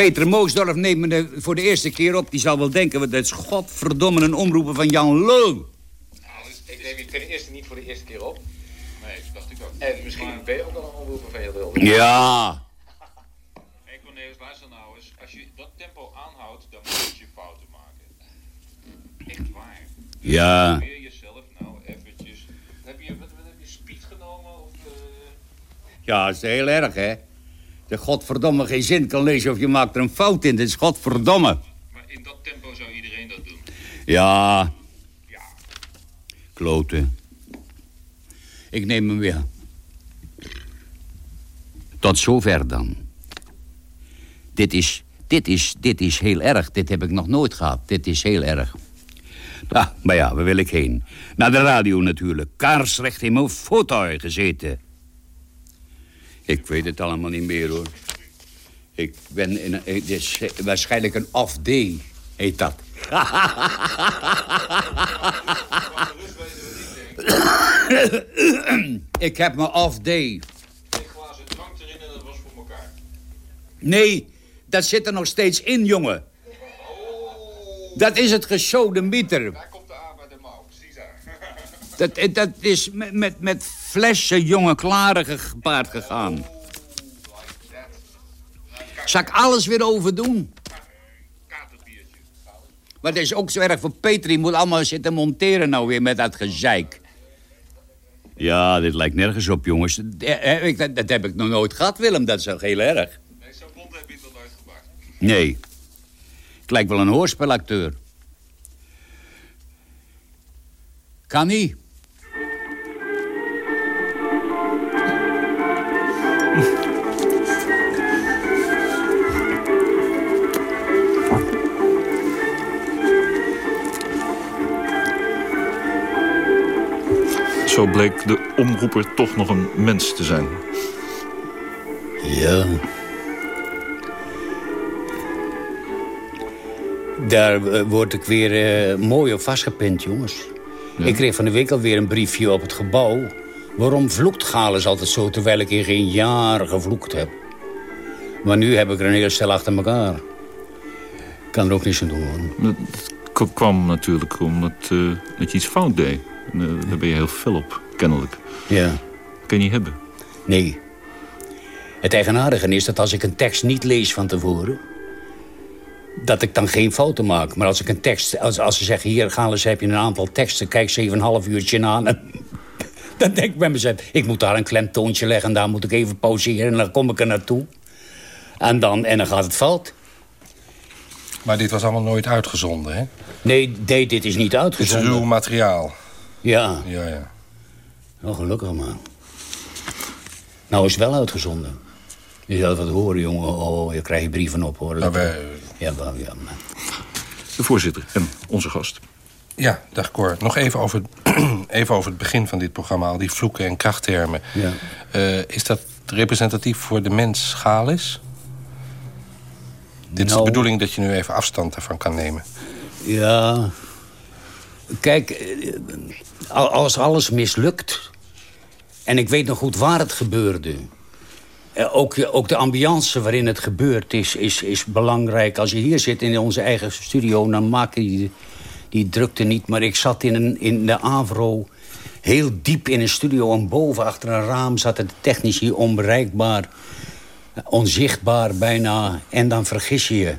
Peter Moosdorf neemt me voor de eerste keer op. Die zal wel denken, dat is godverdomme een omroepen van Jan Lul. Nou, dus ik neem je ten eerste niet voor de eerste keer op. Nee, dat dacht ik ook. En misschien ben je ook al een omroepen van Jan Lul. Ja. Hé hey Cornelis, luister nou eens. Als je dat tempo aanhoudt, dan moet je fouten maken. Echt waar. Ja. Probeer jezelf nou eventjes. Heb je, wat, heb je speed genomen? Of. Eh? Ja, dat is heel erg, hè. De godverdomme geen zin kan lezen of je maakt er een fout in. Dat is godverdomme. Maar in dat tempo zou iedereen dat doen. Ja. Kloten. Ik neem hem weer. Tot zover dan. Dit is, dit, is, dit is heel erg. Dit heb ik nog nooit gehad. Dit is heel erg. Ah, maar ja, waar wil ik heen? Naar de radio natuurlijk. Kaarsrecht in mijn foto gezeten. Ik weet het allemaal niet meer, hoor. Ik ben in een... Is waarschijnlijk een off-day, heet dat. ik heb mijn off-day. glazen drank erin en dat was voor elkaar. Nee, dat zit er nog steeds in, jongen. Dat is het gesode mieter. Daar komt de A bij de mouw, precies daar. Dat, dat is met, met, met flessen jonge klaren gepaard gegaan. Zal ik alles weer overdoen? Maar het is ook zo erg voor Peter. Die moet allemaal zitten monteren nou weer met dat gezeik. Ja, dit lijkt nergens op, jongens. Eh, eh, ik- Dat, heb ik nog nooit gehad, Willem. Dat is ook heel erg. Nee, zo bont heb je het nog nooit gemaakt. Nee. Ik lijk wel een hoorspelacteur. Kan niet. Zo bleek de omroeper toch nog een mens te zijn. Ja. Daar eh, word ik weer eh, mooi op vastgepind, jongens. Ik kreeg van de week alweer een briefje op het gebouw. Waarom vloekt Gales altijd zo, terwijl ik in geen jaren gevloekt heb? Maar nu heb ik er een heel stel achter elkaar. Ik kan er ook niets aan doen, hoor. Dat kwam natuurlijk omdat dat je iets fout deed. En, eh, daar ben je heel fel op, kennelijk. Ja. Kun je niet hebben. Nee. Het eigenaardige is dat als ik een tekst niet lees van tevoren... dat ik dan geen fouten maak. Maar als ik een tekst... Als, als ze zeggen, hier, Gales, heb je een aantal teksten... kijk ze even een half uurtje aan... en dan denk ik bij mezelf... ik moet daar een klemtoontje leggen... en daar moet ik even pauzeren en dan kom ik er naartoe. En dan, en dan gaat het fout. Maar dit was allemaal nooit uitgezonden, hè? Nee, nee dit is niet Dit is uitgezonden. ruw materiaal. Ja. Ja, ja. Oh, gelukkig maar. Nou is het wel uitgezonden. Je zal wat horen, jongen. Oh, je krijgt brieven op, hoor. Nou, wij- Ja, wel, ja. Maar... De voorzitter en onze gast. Ja, dag Cor. Nog even over, het, even over het begin van dit programma. Al die vloeken en krachttermen. Ja. Eh, is dat representatief voor de mens schaal Dit is de Nou. bedoeling dat je nu even afstand ervan kan nemen. Ja. Kijk, eh, al- als alles mislukt... en ik weet nog goed waar het gebeurde... eh, Ook, ook de ambiance waarin het gebeurt is, is, is belangrijk. Als je hier zit in onze eigen studio, dan maak je die, die drukte niet. Maar ik zat in, een, in de Avro heel diep in een studio... en boven achter een raam zaten de technici onbereikbaar... onzichtbaar bijna, en dan vergis je je.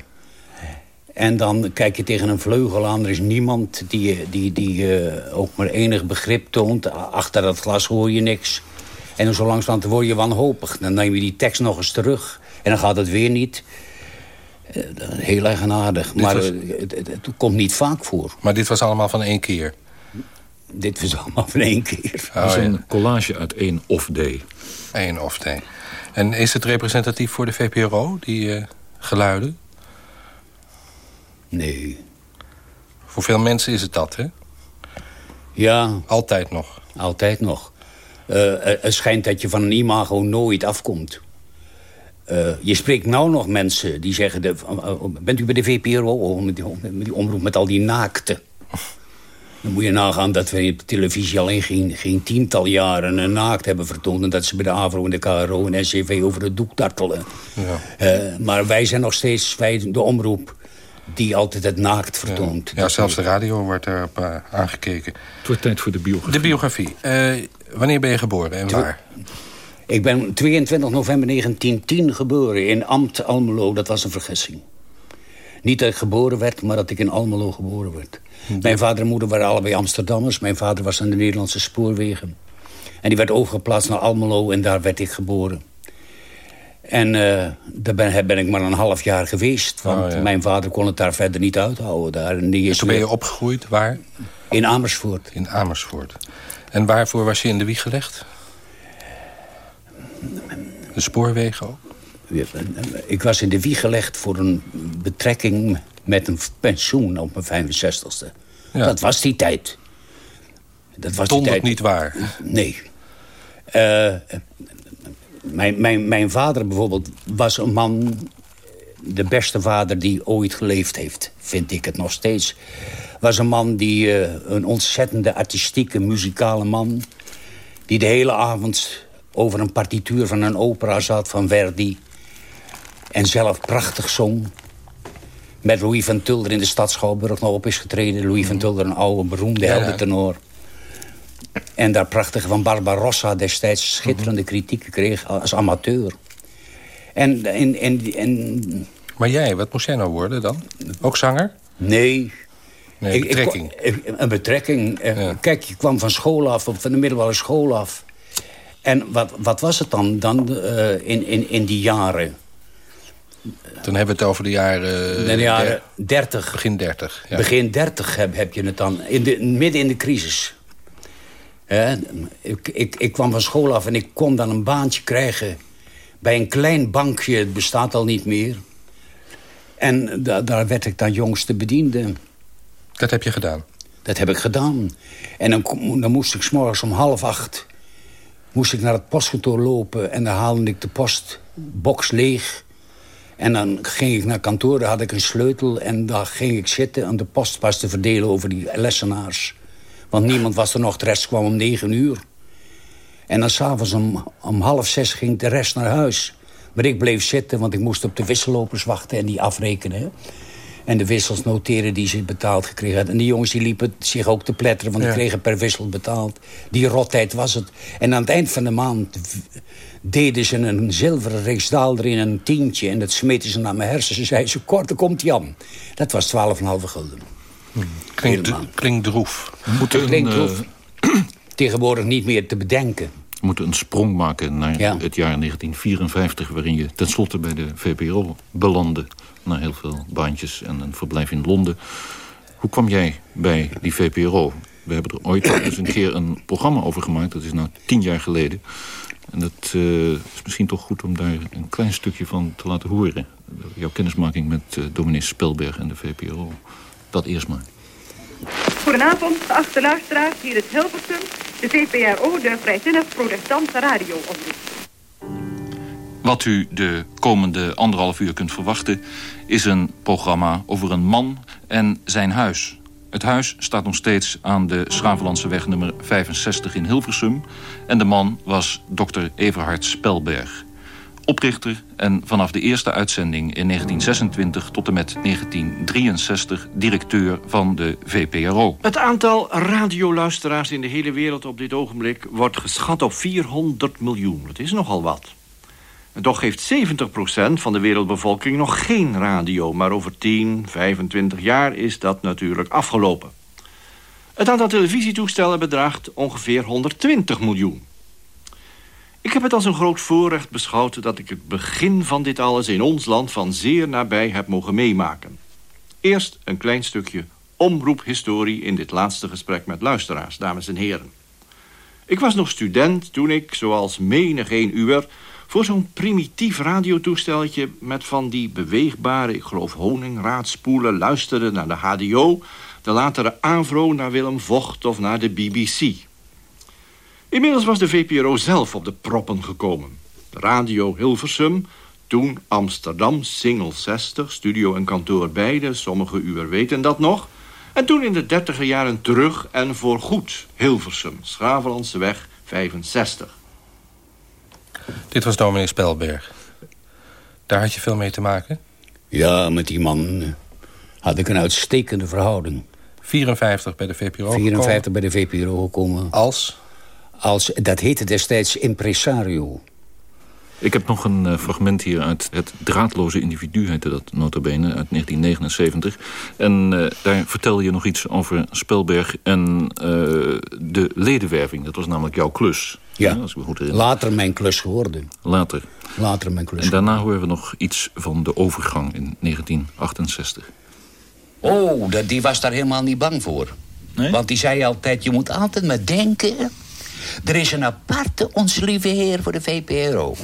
En dan kijk je tegen een vleugel aan. Er is niemand die, die, die eh, ook maar enig begrip toont. Achter dat glas hoor je niks. En dan zo langzamerhand word je wanhopig. Dan neem je die tekst nog eens terug. En dan gaat het weer niet. Eh, heel eigenaardig. Maar was- het, het- het komt niet vaak voor. Maar dit was allemaal van één keer? Dit was allemaal van één keer. Is een collage uit één off-day. Eén of twee. En is het representatief voor de VPRO, die eh, geluiden? Nee. Voor veel mensen is het dat, hè? Ja. Altijd nog? Altijd nog. Eh, eh, het schijnt dat je van een imago nooit afkomt. Eh, je spreekt nou nog mensen die zeggen... De, bent u bij de VPRO? Oh, met, die, met die omroep met al die naakten. Dan moet je nagaan dat we op de televisie alleen geen, geen tiental jaren een naakt hebben vertoond... en dat ze bij de AVRO en de KRO en SCV over het doek dartelen. Ja. Maar wij zijn nog steeds wij, de omroep die altijd het naakt vertoont. Ja, zelfs de radio wordt erop eh, aangekeken. Het wordt tijd voor de biografie. De biografie. Eh, wanneer ben je geboren en waar? Ik ben 22 november 1910 geboren in Amt Almelo. Dat was een vergissing. Niet dat ik geboren werd, maar dat ik in Almelo geboren werd. Mijn vader en moeder waren allebei Amsterdammers. Mijn vader was aan de Nederlandse spoorwegen. En die werd overgeplaatst naar Almelo en daar werd ik geboren. En eh, daar ben, ben, ik maar een half jaar geweest. Want oh, mijn vader kon het daar verder niet uithouden. Daar. En, die is toen ben je opgegroeid, waar? In Amersfoort. In Amersfoort. En waarvoor was je in de wieg gelegd? De spoorwegen ook? Ik was in de wieg gelegd voor een betrekking met een pensioen op mijn 65ste. Dat was die tijd. Dat was die tijd. niet waar? Nee. Uh, mijn, mijn, mijn vader bijvoorbeeld was een man... de beste vader die ooit geleefd heeft, vind ik het nog steeds. Was een man die uh, een ontzettende artistieke, muzikale man... die de hele avond over een partituur van een opera zat van Verdi... en zelf prachtig zong. Met Louis van Tulder in de stad Schouwburg nog op is getreden. Louis van Tulder, een oude, beroemde ja, heldentenor. En daar prachtige van Barbarossa destijds schitterende mhm. kritieken kreeg als amateur. En, en, en, en... Maar jij, wat moest jij nou worden dan? Ook zanger? Nee. Nee, een betrekking. Ik, een betrekking. Eh, kijk, je kwam van school af, van de middelbare school af. En wat, wat was het dan, dan uh, in, in, in die jaren? Dan hebben we het over de jaren... De jaren 30. Begin 30. Ja. Begin 30 heb, heb je het dan. In de, midden in de crisis. Ik, ik, ik kwam van school af en ik kon dan een baantje krijgen... bij een klein bankje, het bestaat al niet meer. En da, daar werd ik dan jongste bediende. Dat heb je gedaan? Dat heb ik gedaan. En dan, dan moest ik s'morgens om half acht... moest ik naar het postkantoor lopen... en dan haalde ik de postbox leeg... En dan ging ik naar kantoor, daar had ik een sleutel... en daar ging ik zitten om de postpas te verdelen over die lessenaars. Want niemand was er nog, de rest kwam om negen uur. En dan s'avonds om, om half zes ging de rest naar huis. Maar ik bleef zitten, want ik moest op de wissellopers wachten en die afrekenen. En de wissels noteren die ze betaald gekregen hadden. En die jongens die liepen zich ook te pletteren, want die kregen per wissel betaald. Die rottijd was het. En aan het eind van de maand deden ze een zilveren riksdaal erin, een tientje... en dat smeten ze naar mijn hersens. Ze zeiden ze, kort, komt Jan. Dat was 12,5 gulden. Klinkt, klinkt droef. Moeten klinkt droef. Uh... Tegenwoordig niet meer te bedenken. We moeten een sprong maken naar het jaar 1954... waarin je tenslotte bij de VPRO belandde... na heel veel baantjes en een verblijf in Londen. Hoe kwam jij bij die VPRO? We hebben er ooit eens een keer een programma over gemaakt. Dat is nou tien jaar geleden. En dat uh, is misschien toch goed om daar een klein stukje van te laten horen. Jouw kennismaking met uh, dominee Spelberg en de VPRO. Dat eerst maar. Goedenavond, geachte luisteraars. Hier is Hilversum, de VPRO, de Vrijzinnig Protestantse Radio -omroep. Wat u de komende anderhalf uur kunt verwachten... is een programma over een man en zijn huis. Het huis staat nog steeds aan de Schravenlandseweg nummer 65 in Hilversum. En de man was dokter Everhard Spelberg. Oprichter en vanaf de eerste uitzending in 1926 tot en met 1963 directeur van de VPRO. Het aantal radioluisteraars in de hele wereld op dit ogenblik wordt geschat op 400 miljoen. Dat is nogal wat. Toch heeft 70% van de wereldbevolking nog geen radio... maar over 10, 25 jaar is dat natuurlijk afgelopen. Het aantal televisietoestellen bedraagt ongeveer 120 miljoen. Ik heb het als een groot voorrecht beschouwd... dat ik het begin van dit alles in ons land van zeer nabij heb mogen meemaken. Eerst een klein stukje omroephistorie in dit laatste gesprek met luisteraars, dames en heren. Ik was nog student toen ik, zoals menig een uur voor zo'n primitief radiotoestelletje met van die beweegbare, ik geloof honingraadspoelen... luisterde naar de HDO, de latere AVRO naar Willem Vocht of naar de BBC. Inmiddels was de VPRO zelf op de proppen gekomen. Radio Hilversum, toen Amsterdam, Single 60, studio en kantoor beide... sommige uur weten dat nog... En toen in de dertiger jaren terug en voorgoed Hilversum, Schravenlandseweg 65. Dit was dominee Spelberg. Daar had je veel mee te maken? Ja, met die man eh, had ik een uitstekende verhouding. 54 bij de VPRO 54 bij de VPRO gekomen. Als? Als, dat heette destijds impresario. Ik heb nog een uh, fragment hier uit het Draadloze Individu, heette dat notabene, uit 1979. En uh, daar vertel je nog iets over Spelberg en uh, de ledenwerving. Dat was namelijk jouw klus. Ja, als ik me goed herinner. later mijn klus geworden. Later. Later mijn klus En daarna horen we nog iets van de overgang in 1968. Oh, dat, die was daar helemaal niet bang voor. Nee? Want die zei altijd, je moet altijd maar denken... er is een aparte onze lieve heer voor de VPRO.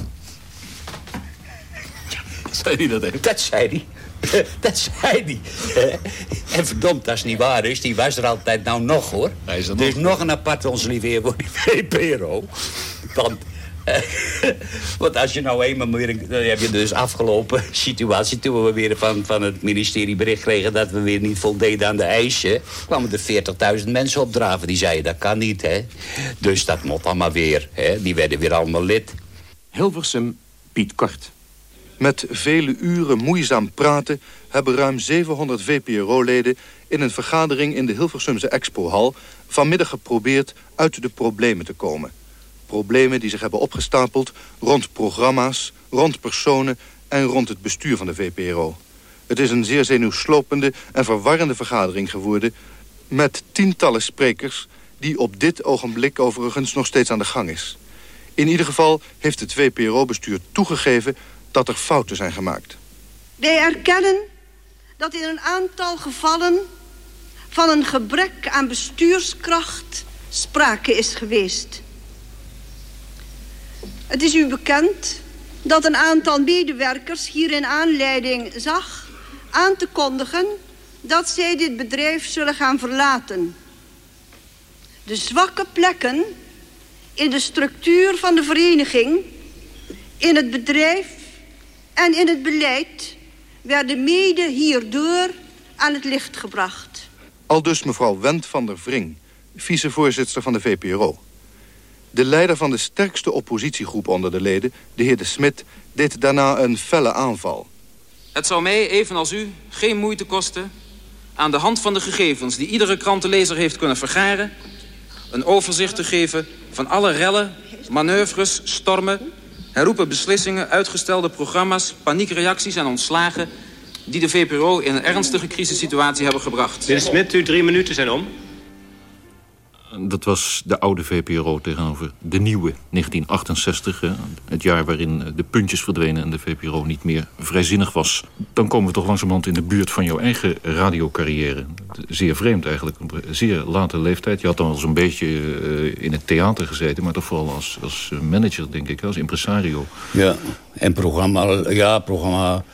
Zei hij dat even? Dat zei hij. Dat zei hij. En verdomd, als het niet waar is, die was er altijd nou nog, hoor. Hij is er, er is nog een aparte onze lieve heer voor de VPRO. Want Want als je nou eenmaal weer... Dan heb je dus afgelopen situatie... toen we weer van, van het ministerie bericht kregen... dat we weer niet voldeden aan de eisen... kwamen er 40.000 mensen opdraven. Die zeiden, dat kan niet, hè. Dus dat moet allemaal weer, hè. Die werden weer allemaal lid. Hilversum Piet Kort. Met vele uren moeizaam praten... hebben ruim 700 VPRO-leden... in een vergadering in de Hilversumse Expohal... vanmiddag geprobeerd uit de problemen te komen problemen die zich hebben opgestapeld rond programma's, rond personen en rond het bestuur van de VPRO. Het is een zeer zenuwslopende en verwarrende vergadering geworden... met tientallen sprekers die op dit ogenblik overigens nog steeds aan de gang is. In ieder geval heeft het VPRO-bestuur toegegeven dat er fouten zijn gemaakt. Wij erkennen dat in een aantal gevallen van een gebrek aan bestuurskracht sprake is geweest. Het is u bekend dat een aantal medewerkers hierin aanleiding zag aan te kondigen dat zij dit bedrijf zullen gaan verlaten. De zwakke plekken in de structuur van de vereniging, in het bedrijf en in het beleid werden mede hierdoor aan het licht gebracht. Al dus mevrouw Wendt van der Vring, vicevoorzitter van de VPRO. De leider van de sterkste oppositiegroep onder de leden, de heer De Smit... deed daarna een felle aanval. Het zou mij, evenals u, geen moeite kosten... aan de hand van de gegevens die iedere krantenlezer heeft kunnen vergaren... een overzicht te geven van alle rellen, manoeuvres, stormen... herroepen beslissingen, uitgestelde programma's, paniekreacties en ontslagen... die de VPRO in een ernstige crisissituatie hebben gebracht. De Smit, uw drie minuten zijn om. Dat was de oude VPRO tegenover de nieuwe, 1968. het jaar waarin de puntjes verdwenen en de VPRO niet meer vrijzinnig was. Dan komen we toch langzamerhand in de buurt van jouw eigen radiocarrière. Zeer vreemd eigenlijk, een zeer late leeftijd. Je had dan eens een beetje uh, in het theater gezeten... maar toch vooral als, als manager, denk ik, als impresario. Ja, en programma, ja, programma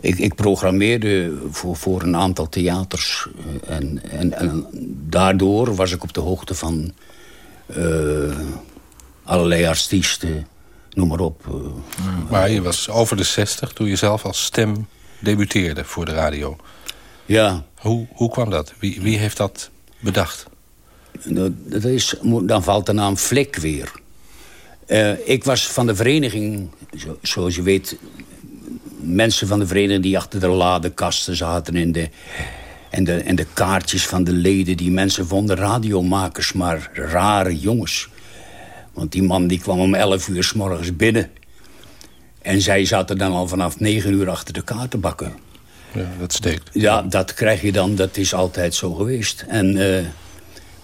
ik, ik programmeerde voor, voor een aantal theaters. Eh, en, en, en daardoor was ik op de hoogte van uh, allerlei artiesten, noem maar op. Uh, maar je was over de 60 toen je zelf als stem debuteerde voor de radio. Ja. Hoe, hoe kwam dat? Wie, wie heeft dat bedacht? Dat is, dan valt de naam Flik weer. Uh, ik was van de vereniging, zoals je weet mensen van de vereniging die achter de ladekasten zaten... En de, en, de, en de kaartjes van de leden. Die mensen vonden radiomakers maar rare jongens. Want die man die kwam om 11 uur s morgens binnen. En zij zaten dan al vanaf 9 uur achter de kaartenbakken. Ja, dat steekt. Ja, dat krijg je dan. Dat is altijd zo geweest. En... Uh,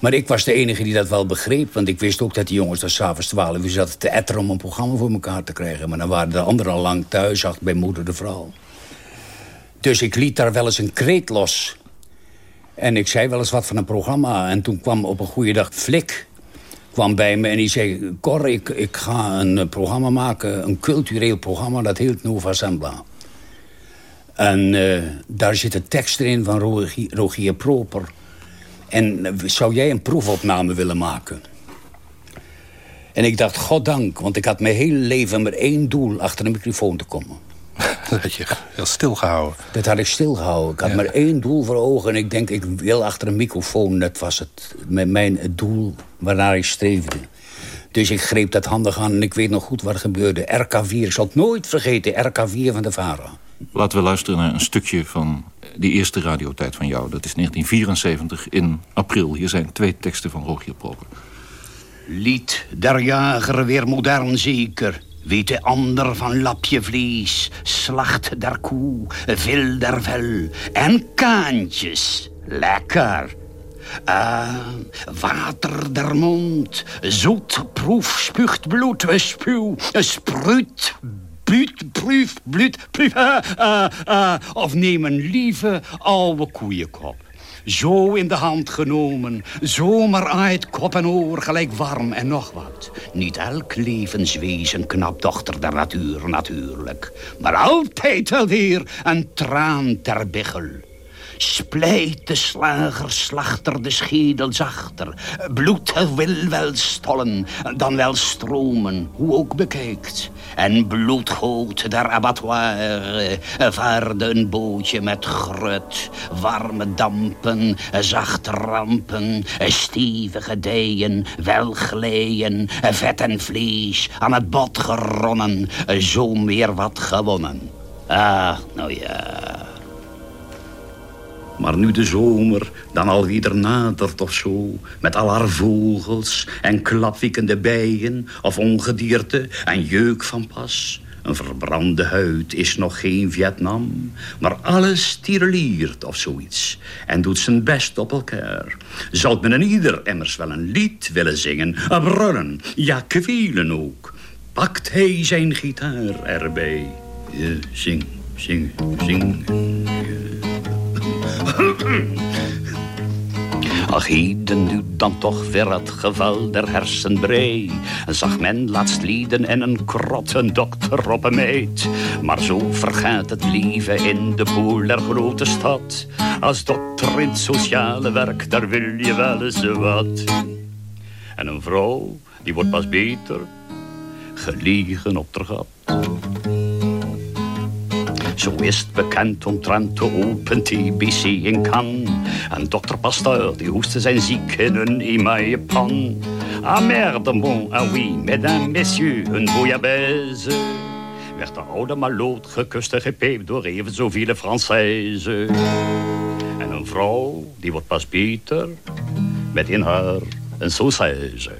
maar ik was de enige die dat wel begreep. Want ik wist ook dat die jongens daar s'avonds 12 uur zaten te etteren... om een programma voor elkaar te krijgen. Maar dan waren de anderen al lang thuis, achter bij moeder de vrouw. Dus ik liet daar wel eens een kreet los. En ik zei wel eens wat van een programma. En toen kwam op een goede dag Flik kwam bij me en die zei... Cor, ik, ik ga een programma maken, een cultureel programma... dat heet Nova Sembla. En uh, daar zitten teksten in van Rogier, Rogier Proper... En zou jij een proefopname willen maken? En ik dacht, goddank, want ik had mijn hele leven maar één doel... achter een microfoon te komen. Dat had je heel stilgehouden. Dat had ik stilgehouden. Ik had maar één doel voor ogen. En ik denk, ik wil achter een microfoon. Dat was het, met mijn het doel waarnaar ik streefde. Dus ik greep dat handig aan en ik weet nog goed wat er gebeurde. RK4, ik zal het nooit vergeten, RK4 van de VARA. Laten we luisteren naar een stukje van die eerste radiotijd van jou. Dat is 1974 in april. Hier zijn twee teksten van Rogier Proper. Lied der jager weer modern zeker. Weet de ander van lapje vlees, slacht der koe, vil der vel en kaantjes. Lekker. Ah, water der mond, zoet proef, spuugt bloed, spuw, spruit, buut, proef, bloed, proef, ah, ah, ah. Of neem een lieve oude koeienkop. Zo in de hand genomen, zomaar uit kop en oor, gelijk warm en nog wat. Niet elk levenswezen knap dochter der natuur natuurlijk. Maar altijd wel weer een traan ter biggel. Splijt de slager, slachter de schedel zachter. Bloed wil wel stollen, dan wel stromen, hoe ook bekijkt. En bloedgoot der abattoir vaarde een bootje met grut. Warme dampen, zachte rampen, stevige dijen, welgeleien. Vet en vlees, aan het bot geronnen, zo meer wat gewonnen. Ah, nou ja... Maar nu de zomer dan alweer nadert of zo... met al haar vogels en klapwiekende bijen... of ongedierte en jeuk van pas... Een verbrande huid is nog geen Vietnam, maar alles tiereliert of zoiets en doet zijn best op elkaar. Zal men een ieder immers wel een lied willen zingen, brullen, ja kwelen ook. Pakt hij zijn gitaar erbij, je zing, zing, zing. Ach, heden nu dan toch weer het geval der hersenbrei. Zag men laatst lieden en een krot, een dokter op een meid. Maar zo vergaat het leven in de poel der grote stad. Als dokter in het sociale werk, daar wil je wel eens wat. En een vrouw, die wordt pas beter, gelegen op de gat. Zo is het bekend omtrent de open TBC in Cannes. En dokter Pasteur, die hoesten zijn ziek in een pan. Ah merde, bon, ah oui, mesdames, messieurs, een bouillabaisse. Werd de oude maloot gekust en gepeept door even zoveel Françaises. En een vrouw, die wordt pas beter, met in haar een sausage.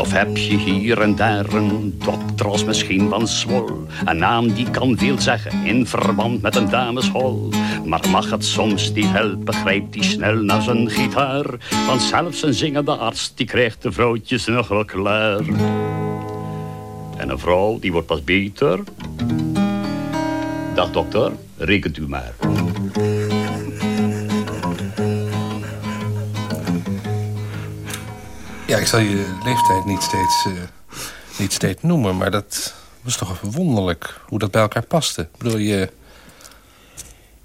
Of heb je hier en daar een dokter als misschien van Zwol? Een naam die kan veel zeggen in verband met een dameshol. Maar mag het soms niet helpen, grijpt die snel naar zijn gitaar. Want zelfs een zingende arts, die krijgt de vrouwtjes nog wel klaar. En een vrouw, die wordt pas beter. Dag dokter, rekent u maar. Ja, ik zal je leeftijd niet steeds, uh, niet steeds noemen, maar dat was toch wonderlijk hoe dat bij elkaar paste. Ik bedoel, je...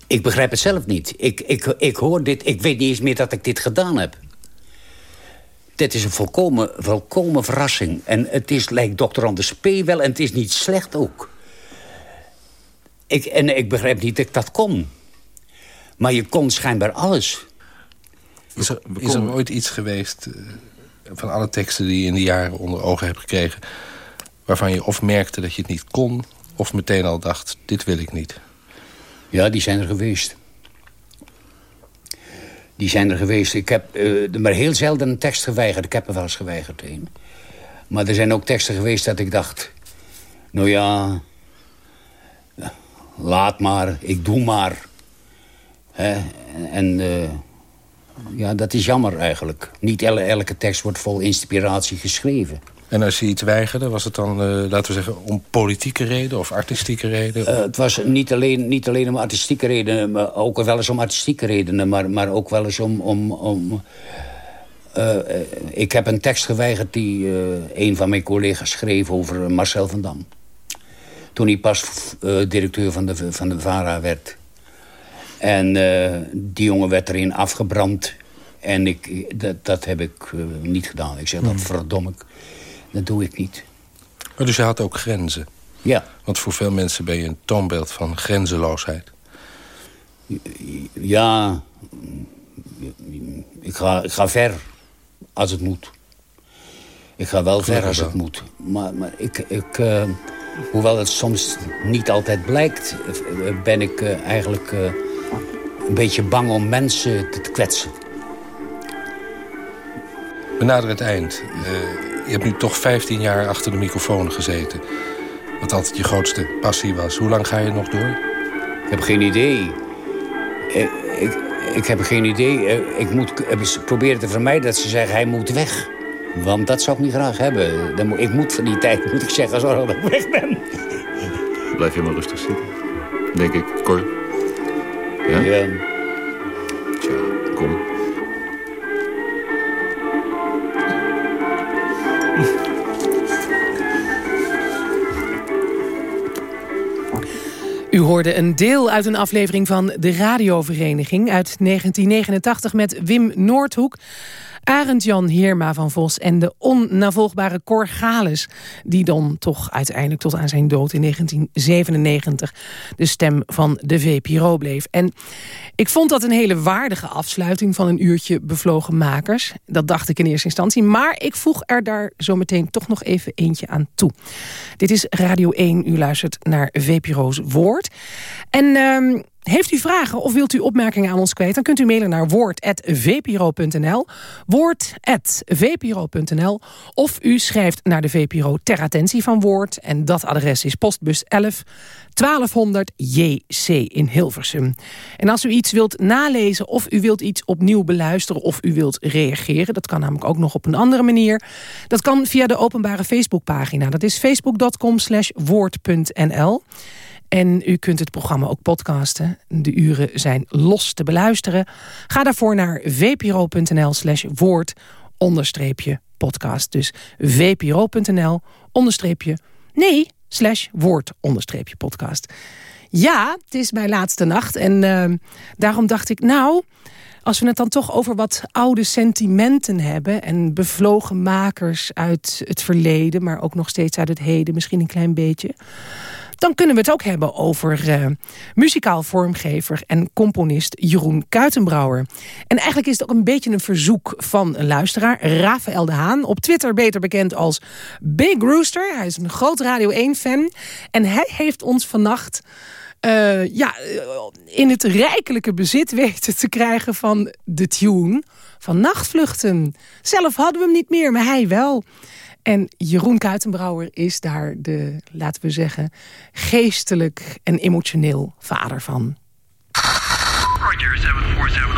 Ik begrijp het zelf niet. Ik, ik, ik hoor dit, ik weet niet eens meer dat ik dit gedaan heb. Dit is een volkomen, volkomen verrassing. En het is, lijkt dokter Anders P. wel, en het is niet slecht ook. Ik, en ik begrijp niet dat ik dat kon. Maar je kon schijnbaar alles. Is er, is er ooit iets geweest... Van alle teksten die je in de jaren onder ogen hebt gekregen... waarvan je of merkte dat je het niet kon... of meteen al dacht, dit wil ik niet? Ja, die zijn er geweest. Die zijn er geweest. Ik heb uh, maar heel zelden een tekst geweigerd. Ik heb er wel eens geweigerd een. Maar er zijn ook teksten geweest dat ik dacht... nou ja, laat maar, ik doe maar. Hè? En... Uh, ja, dat is jammer eigenlijk. Niet elke tekst wordt vol inspiratie geschreven. En als je iets weigerde, was het dan, uh, laten we zeggen... om politieke reden of artistieke reden? Uh, het was niet alleen, niet alleen om artistieke redenen... maar ook wel eens om artistieke redenen... maar, maar ook wel eens om... om, om uh, ik heb een tekst geweigerd die een van mijn collega's schreef... over Marcel van Dam. Toen hij pas directeur van de, van de VARA werd... En uh, die jongen werd erin afgebrand. En ik, dat, dat heb ik uh, niet gedaan. Ik zeg, dat hmm. verdom ik. Dat doe ik niet. Maar dus je had ook grenzen? Ja. Want voor veel mensen ben je een toonbeeld van grenzeloosheid. Ja, ik ga, ik ga ver als het moet. Ik ga wel ver als het moet. Maar, maar ik, ik uh, hoewel het soms niet altijd blijkt... ben ik eigenlijk een beetje bang om mensen te kwetsen. Naderen het eind. Eh, je hebt nu toch 15 jaar achter de microfoon gezeten. Wat altijd je grootste passie was. Hoe lang ga je nog door? Ik heb geen idee. Ik, ik, ik heb geen idee. Eh, ik moet proberen te vermijden dat ze zeggen hij moet weg. Want dat zou ik niet graag hebben. Dan moet, ik moet van die tijd, moet ik zeggen, zorgen dat ik weg ben. Blijf je maar rustig zitten. Denk ik. Cor? Ja? Ja. Tja, kom. U hoorde een deel uit een aflevering van de radiovereniging uit 1989 met Wim Noordhoek. Arend Jan Heerma van Vos en de onnavolgbare Cor Gales... die dan toch uiteindelijk tot aan zijn dood in 1997... de stem van de VPRO bleef. En ik vond dat een hele waardige afsluiting van een uurtje bevlogen makers. Dat dacht ik in eerste instantie. Maar ik voeg er daar zometeen toch nog even eentje aan toe. Dit is Radio 1. U luistert naar VPRO's Woord. En... Uh, heeft u vragen of wilt u opmerkingen aan ons kwijt... dan kunt u mailen naar woord.vpro.nl. Woord.vpro.nl. Of u schrijft naar de VPRO ter attentie van Woord. En dat adres is postbus 11 1200 JC in Hilversum. En als u iets wilt nalezen of u wilt iets opnieuw beluisteren... of u wilt reageren, dat kan namelijk ook nog op een andere manier... dat kan via de openbare Facebookpagina. Dat is facebook.com woord.nl. En u kunt het programma ook podcasten. De uren zijn los te beluisteren. Ga daarvoor naar vpro.nl slash woord onderstreepje podcast. Dus vpro.nl onderstreepje nee slash woord onderstreepje podcast. Ja, het is mijn laatste nacht. En uh, daarom dacht ik, nou, als we het dan toch over wat oude sentimenten hebben... en bevlogen makers uit het verleden... maar ook nog steeds uit het heden, misschien een klein beetje... Dan kunnen we het ook hebben over uh, muzikaal vormgever en componist Jeroen Kuitenbrouwer. En eigenlijk is het ook een beetje een verzoek van een luisteraar, Rafael de Haan. Op Twitter beter bekend als Big Rooster. Hij is een groot Radio 1-fan. En hij heeft ons vannacht... Uh, ja, in het rijkelijke bezit weten te krijgen van de tune van Nachtvluchten. Zelf hadden we hem niet meer, maar hij wel. En Jeroen Kuitenbrouwer is daar de, laten we zeggen, geestelijk en emotioneel vader van. Roger, 747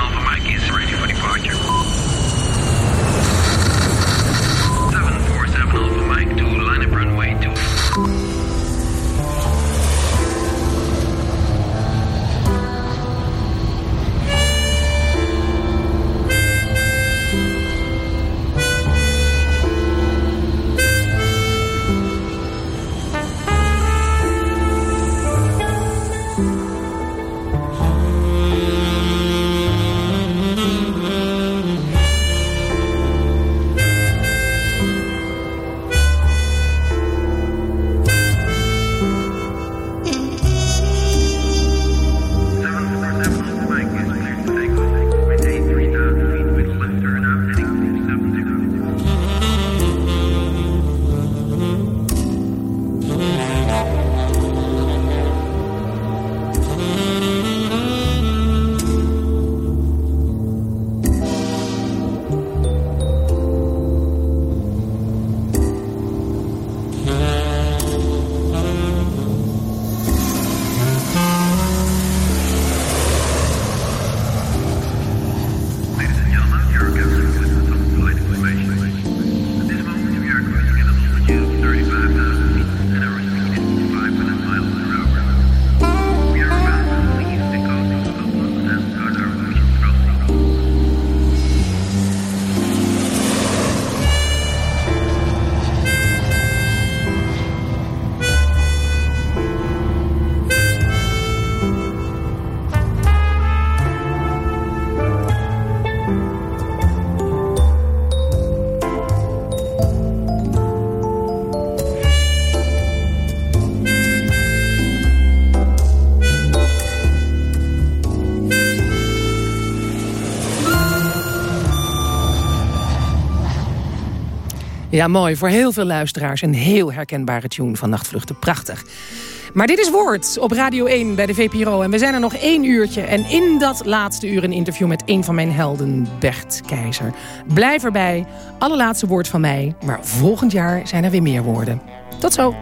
Ja, mooi. Voor heel veel luisteraars een heel herkenbare tune van Nachtvluchten. Prachtig. Maar dit is Woord op Radio 1 bij de VPRO. En we zijn er nog één uurtje. En in dat laatste uur een interview met een van mijn helden, Bert Keizer. Blijf erbij. Allerlaatste woord van mij. Maar volgend jaar zijn er weer meer woorden. Tot zo.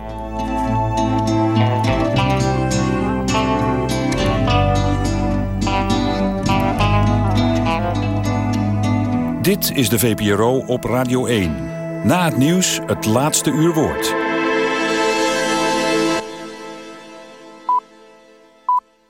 Dit is de VPRO op Radio 1. Na het nieuws het laatste uur woord.